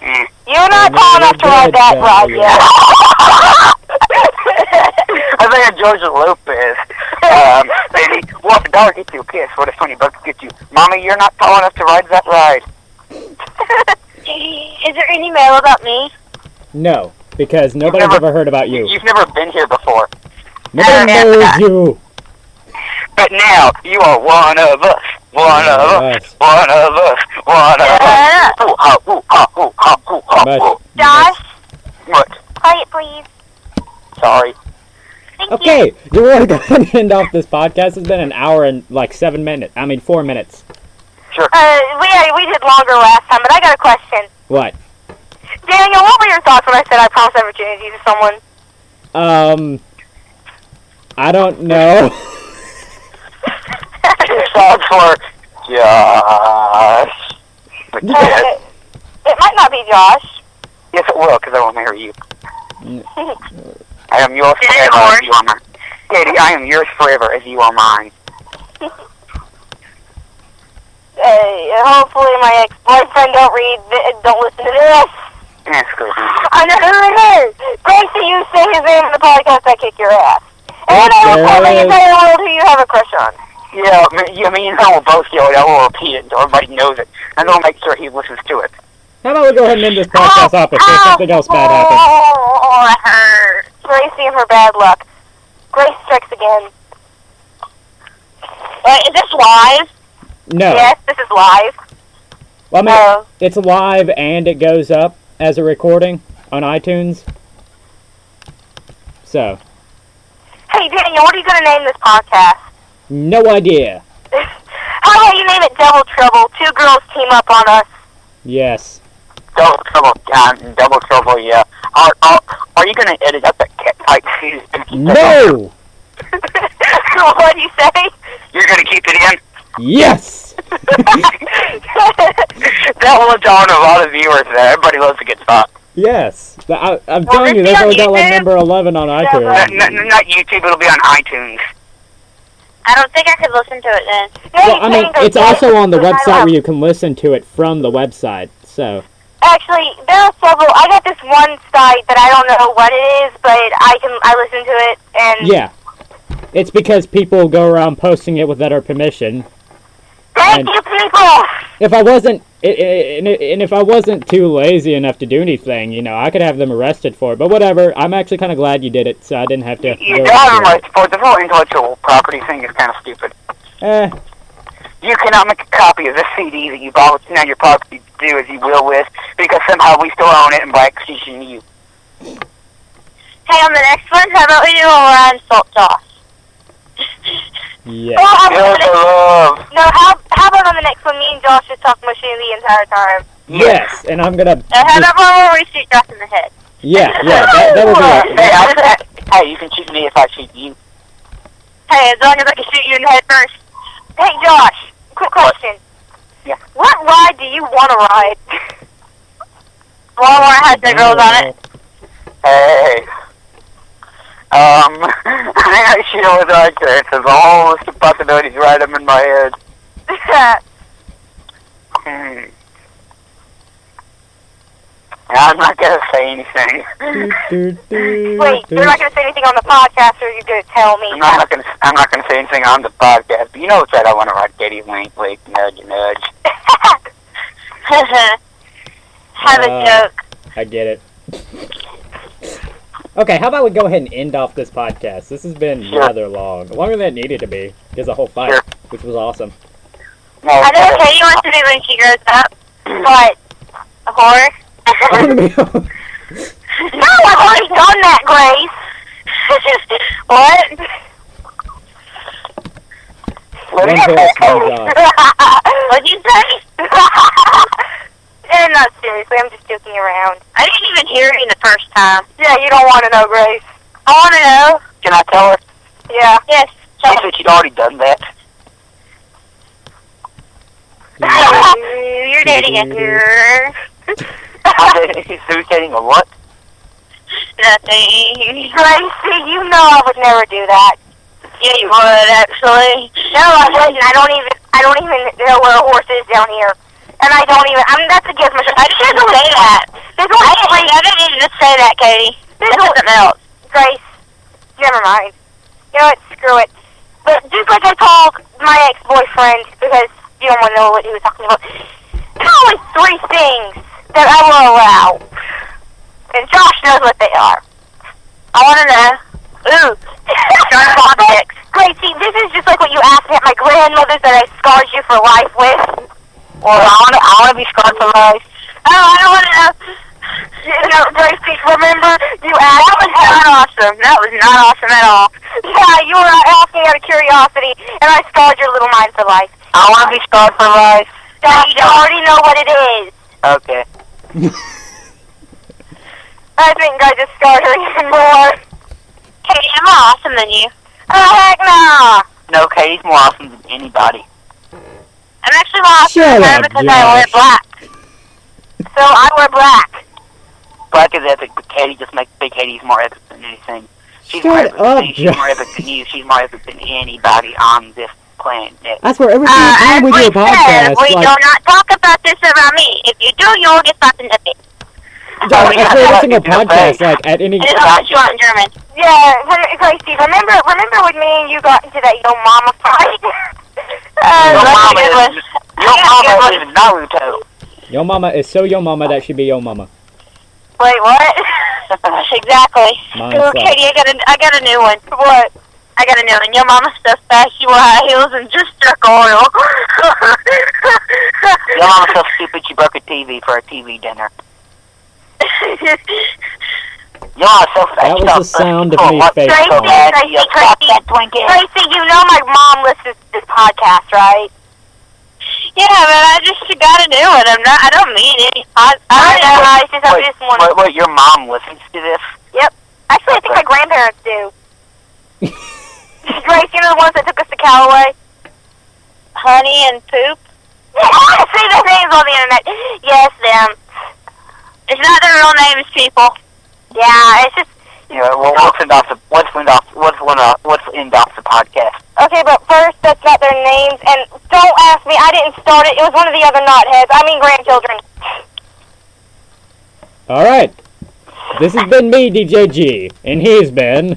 Speaker 2: Mm.
Speaker 3: You're not
Speaker 1: Yeah,
Speaker 3: tall enough to ride that ride
Speaker 1: yeah.
Speaker 3: yet.
Speaker 2: I think of Georgia Lopez. Um, baby, walk the dog, get you a kiss. What if 20 bucks get you? Mommy, you're not tall enough to ride that ride.
Speaker 3: Is there any mail about me?
Speaker 1: No, because nobody's
Speaker 2: never-
Speaker 1: ever heard about you.
Speaker 2: You've never been here before.
Speaker 1: Nobody knows you.
Speaker 2: But now, you are one of us. One of us.
Speaker 1: Us.
Speaker 2: One of us. One of us.
Speaker 3: Yeah.
Speaker 2: Ooh, ha, ooh, ha, ooh, ha, ooh, ha, ooh.
Speaker 3: Josh,
Speaker 2: What?
Speaker 3: quiet, please.
Speaker 2: Sorry.
Speaker 3: Thank you.
Speaker 1: Okay, you want to go ahead and end off this podcast? It's been an hour and like seven minutes. I mean, four minutes.
Speaker 2: Sure.
Speaker 3: Uh, we we did longer last time, but I got a question.
Speaker 1: What?
Speaker 3: Daniel, what were your thoughts when I said I promised my virginity to someone?
Speaker 1: Um, I don't know.
Speaker 2: It stands for Josh. But
Speaker 3: Uh, it, it might not be Josh.
Speaker 2: yes, it will, because I will marry you. I am yours forever as you are mine. Katie, I am yours forever as you are mine.
Speaker 3: Uh, hopefully my ex-boyfriend don't read, th- don't listen to this.
Speaker 2: Yeah, screw him.
Speaker 3: I know who it is. Gracie, you say his name in the podcast, I kick your ass. Anyone
Speaker 1: there
Speaker 3: in the
Speaker 1: it is.
Speaker 3: entire world who you have a crush on?
Speaker 2: Yeah, yeah, me and her will both yell it. I will repeat it until everybody knows it, and then we'll make sure he listens to it.
Speaker 1: How about we go ahead and end this podcast off if there's something else bad happens?
Speaker 3: Oh, oh hurt. Gracie and her bad luck. Grace strikes again. Wait, is this live?
Speaker 1: No.
Speaker 3: Yes, this is live.
Speaker 1: Well, I mean,
Speaker 3: Oh.
Speaker 1: it's live and it goes up as a recording on iTunes. So,
Speaker 3: Hey, Daniel, what are you going to name this podcast?
Speaker 1: No idea.
Speaker 3: How about you name it Double Trouble? Two girls team up on us.
Speaker 1: Yes.
Speaker 2: Double trouble, um, double trouble. Yeah. Are, are, are you gonna edit up that cat fight scene? and keep that
Speaker 1: No!
Speaker 3: what do you say?
Speaker 2: You're gonna keep it in.
Speaker 1: Yes!
Speaker 2: that will draw in a lot of viewers. There, everybody loves a good spot.
Speaker 1: Yes. I, I'm
Speaker 3: Will
Speaker 1: telling you,
Speaker 3: this
Speaker 1: that's
Speaker 3: be on
Speaker 1: only got like number 11 on
Speaker 2: Not,
Speaker 1: iTunes.
Speaker 2: not, not YouTube. It'll be on iTunes.
Speaker 4: I don't think I could listen to it then.
Speaker 1: Well, I mean, it's also on the website where you can listen to it from the website. So,
Speaker 3: Actually, there are several. I got this one site that I don't know what it is, but I can I listen to it and
Speaker 1: yeah. It's because people go around posting it without our permission.
Speaker 3: thank
Speaker 1: and-
Speaker 3: you, people.
Speaker 1: If I wasn't, i- i- and and if I wasn't too lazy enough to do anything, you know, I could have them arrested for it. But whatever. I'm actually kind of glad you did it, so I didn't have to.
Speaker 2: You
Speaker 1: go
Speaker 2: don't have
Speaker 1: through
Speaker 2: a right to The whole intellectual property thing is kind of stupid.
Speaker 1: it. Eh,
Speaker 2: You cannot make a copy of this CD that you bought, now your property, to do as you will with, because somehow we still own it and by extension you.
Speaker 4: Hey, on the next one, how about we do a Ryan salt toss?
Speaker 1: Yeah.
Speaker 3: Well, how about the
Speaker 2: the
Speaker 3: next,
Speaker 2: love.
Speaker 3: no, how how about on the next one? Me and Josh just talk machine the entire time.
Speaker 1: Yes, and I'm gonna.
Speaker 4: And how
Speaker 1: just-
Speaker 4: about one we shoot Josh in the head?
Speaker 1: yeah, yeah, that, that would be.
Speaker 2: Hey,
Speaker 1: it.
Speaker 2: I, hey, you can shoot me if I shoot you.
Speaker 4: Hey, as long as I can shoot you in the head first.
Speaker 3: Hey, Josh, quick question.
Speaker 2: Yeah.
Speaker 3: What ride do you want to ride?
Speaker 4: One where it has the girls on it.
Speaker 2: Hey. Um, I think I should know what I care. There's a whole list of possibilities right up in my head. Hmm. I'm not gonna say anything.
Speaker 3: Wait, you're not going to say anything on the podcast, or you're going to tell me?
Speaker 2: I'm not gonna. I'm not gonna say anything on the podcast. But you know what's right? I want to write Katie wink, wink, nudge, nudge.
Speaker 4: have a
Speaker 1: Uh,
Speaker 4: joke.
Speaker 1: I get it. Okay, how about we go ahead and end off this podcast? This has been
Speaker 2: Sure.
Speaker 1: rather long, longer than it needed to be. There's a whole fight,
Speaker 2: Sure.
Speaker 1: which was awesome.
Speaker 2: No,
Speaker 4: I know what Katie wants to be when she grows up. What? A whore?
Speaker 3: No, I've already done that, Grace.
Speaker 4: what?
Speaker 2: Let
Speaker 1: One
Speaker 2: me-
Speaker 1: horse, one dog.
Speaker 4: What'd you say?
Speaker 3: And not seriously, I'm just joking around.
Speaker 4: I didn't even hear you the first time.
Speaker 3: Yeah, you don't want to know, Grace.
Speaker 4: I want to know.
Speaker 2: Can I tell her?
Speaker 3: Yeah.
Speaker 4: Yes.
Speaker 2: She said she'd already done that.
Speaker 4: You're dating a her.
Speaker 2: Who's dating a what?
Speaker 4: Nothing.
Speaker 3: Gracie, you know I would never do that.
Speaker 4: Yeah, you would actually.
Speaker 3: No, I wouldn't. I don't even. I don't even know where a horse is down here, and I don't even. I mean, that's against my.
Speaker 4: I just didn't say that.
Speaker 3: There's
Speaker 4: I
Speaker 3: only
Speaker 4: didn't,
Speaker 3: three.
Speaker 4: I didn't even say that, Katie.
Speaker 3: There's
Speaker 4: That's something else.
Speaker 3: Grace. Never mind. You know what? Screw it. But just like I told my ex-boyfriend, because you don't want to know what he was talking about. There's only three things that I will allow, and Josh knows what they are.
Speaker 4: I want to know. Ooh. Sharp objects.
Speaker 3: Gracie, this is just like what you asked me at my grandmother's that I scarred you for life with.
Speaker 2: Well, I want to. I want to be scarred for life.
Speaker 3: Oh, I don't want to know. You know, Gracie, remember you asked?
Speaker 4: That was not awesome. That was not awesome at all.
Speaker 3: Yeah, you were uh, asking out of curiosity, and I scarred your little mind for life.
Speaker 2: I want to be scarred for life.
Speaker 3: Josh, you already know what it is.
Speaker 2: Okay.
Speaker 3: I think I just scarred her even more.
Speaker 4: Katie, I'm more awesome than you.
Speaker 3: Oh, heck no.
Speaker 2: No, Katie's more awesome than anybody.
Speaker 4: I'm actually more awesome
Speaker 1: Shut
Speaker 4: than
Speaker 1: up,
Speaker 4: because I wear black.
Speaker 3: So I wear black.
Speaker 2: Black is epic, but Katie just makes Big Katie's more epic than anything. She's more epic
Speaker 1: up,
Speaker 2: than you. She's more epic than you. She's more epic than anybody on this planet.
Speaker 1: I swear, every
Speaker 4: Uh,
Speaker 1: single
Speaker 4: as
Speaker 1: time we
Speaker 4: we
Speaker 1: do a
Speaker 4: said,
Speaker 1: podcast,
Speaker 4: we
Speaker 1: like,
Speaker 4: do not talk about this around me. If you do, you'll get slapped in the face.
Speaker 1: John,
Speaker 2: yeah,
Speaker 1: if you're listening to a podcast, like at any,
Speaker 4: And it's what you in German.
Speaker 3: Yeah, rem- Gracie, remember remember when me and you got into that Yo Mama fight?
Speaker 4: Uh,
Speaker 2: Your mama is,
Speaker 4: one.
Speaker 2: your mama is Naruto.
Speaker 1: yo mama is so yo mama that she be your mama.
Speaker 4: Wait, what? exactly.
Speaker 1: Mine
Speaker 4: Go,
Speaker 1: sucks.
Speaker 4: Katie, I got a, I got a new one. What? I got a new one. Your mama stuff fast. She wore high heels and just struck oil.
Speaker 2: Your mama's so stupid she broke a TV for a TV dinner. Your mama's so fat.
Speaker 1: That was the sound of
Speaker 2: full
Speaker 1: me
Speaker 2: what-
Speaker 1: faking
Speaker 2: so
Speaker 3: it.
Speaker 2: bad,
Speaker 3: Tracy,
Speaker 2: you
Speaker 3: Tracy,
Speaker 2: that Twinkie.
Speaker 3: Gracie, you know my mom listens to this podcast, right?
Speaker 4: yeah, but I just gotta do it. I'm not. I don't mean it. I, I
Speaker 3: I
Speaker 4: don't know.
Speaker 3: know. I just, I
Speaker 2: Wait,
Speaker 3: just want.
Speaker 2: wait, wait, your mom listens to this? Yep.
Speaker 3: Actually, I think my grandparents do. Grace, you know the ones that took us to Callaway?
Speaker 4: Honey and poop.
Speaker 3: Yeah, see their names on the internet. Yes, them.
Speaker 4: It's not their real names, people.
Speaker 3: Yeah, it's just
Speaker 2: Yeah, well, let's end off the let's end off let's end off let's off the podcast.
Speaker 3: okay. But first, that's not their names, and don't ask me. I didn't start it. It was one of the other knotheads. I mean, grandchildren.
Speaker 1: All right, this has been me, DJ G, and he's been.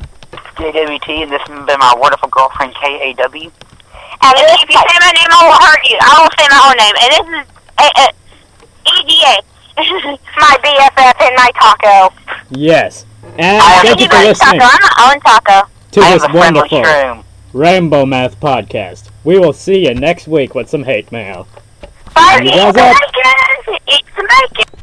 Speaker 2: JWT, and this has been my wonderful girlfriend KAW.
Speaker 3: And
Speaker 4: And if you say my name, I will hurt you. I won't say my own name. And this is uh, uh, EGA.
Speaker 3: my BFF and my taco.
Speaker 1: Yes, and
Speaker 2: I
Speaker 1: thank you for listening
Speaker 4: taco. I'm my own taco.
Speaker 1: to
Speaker 2: I
Speaker 1: this wonderful
Speaker 2: shroom.
Speaker 1: Rainbow Math podcast. We will see you next week with some hate mail.
Speaker 4: Bye, eat some bacon. Eat some bacon.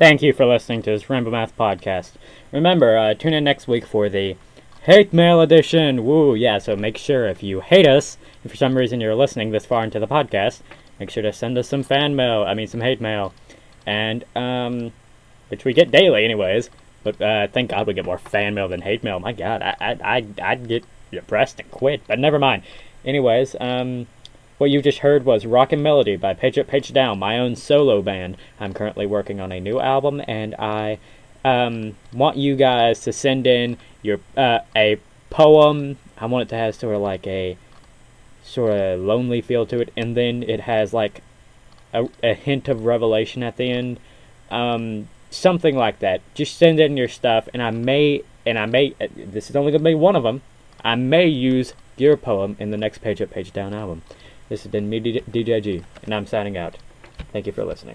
Speaker 1: Thank you for listening to this Rainbow Math podcast. Remember, uh, tune in next week for the hate mail edition. Woo, yeah. So make sure if you hate us, if for some reason you're listening this far into the podcast, make sure to send us some fan mail. I mean, some hate mail, and um, which we get daily, anyways. But uh, thank God we get more fan mail than hate mail. My God, I, I, I'd, I'd get depressed and quit. But never mind. Anyways, um, what you just heard was Rockin' Melody by Page Up, Page Down, my own solo band. I'm currently working on a new album, and I um, want you guys to send in your uh, a poem. I want it to have sort of like a sort of lonely feel to it, and then it has like a, a hint of revelation at the end, um, something like that. Just send in your stuff, and I may and I may uh, this is only gonna be one of them. I may use your poem in the next page up, page down album. This has been me, DJG, and I'm signing out. Thank you for listening.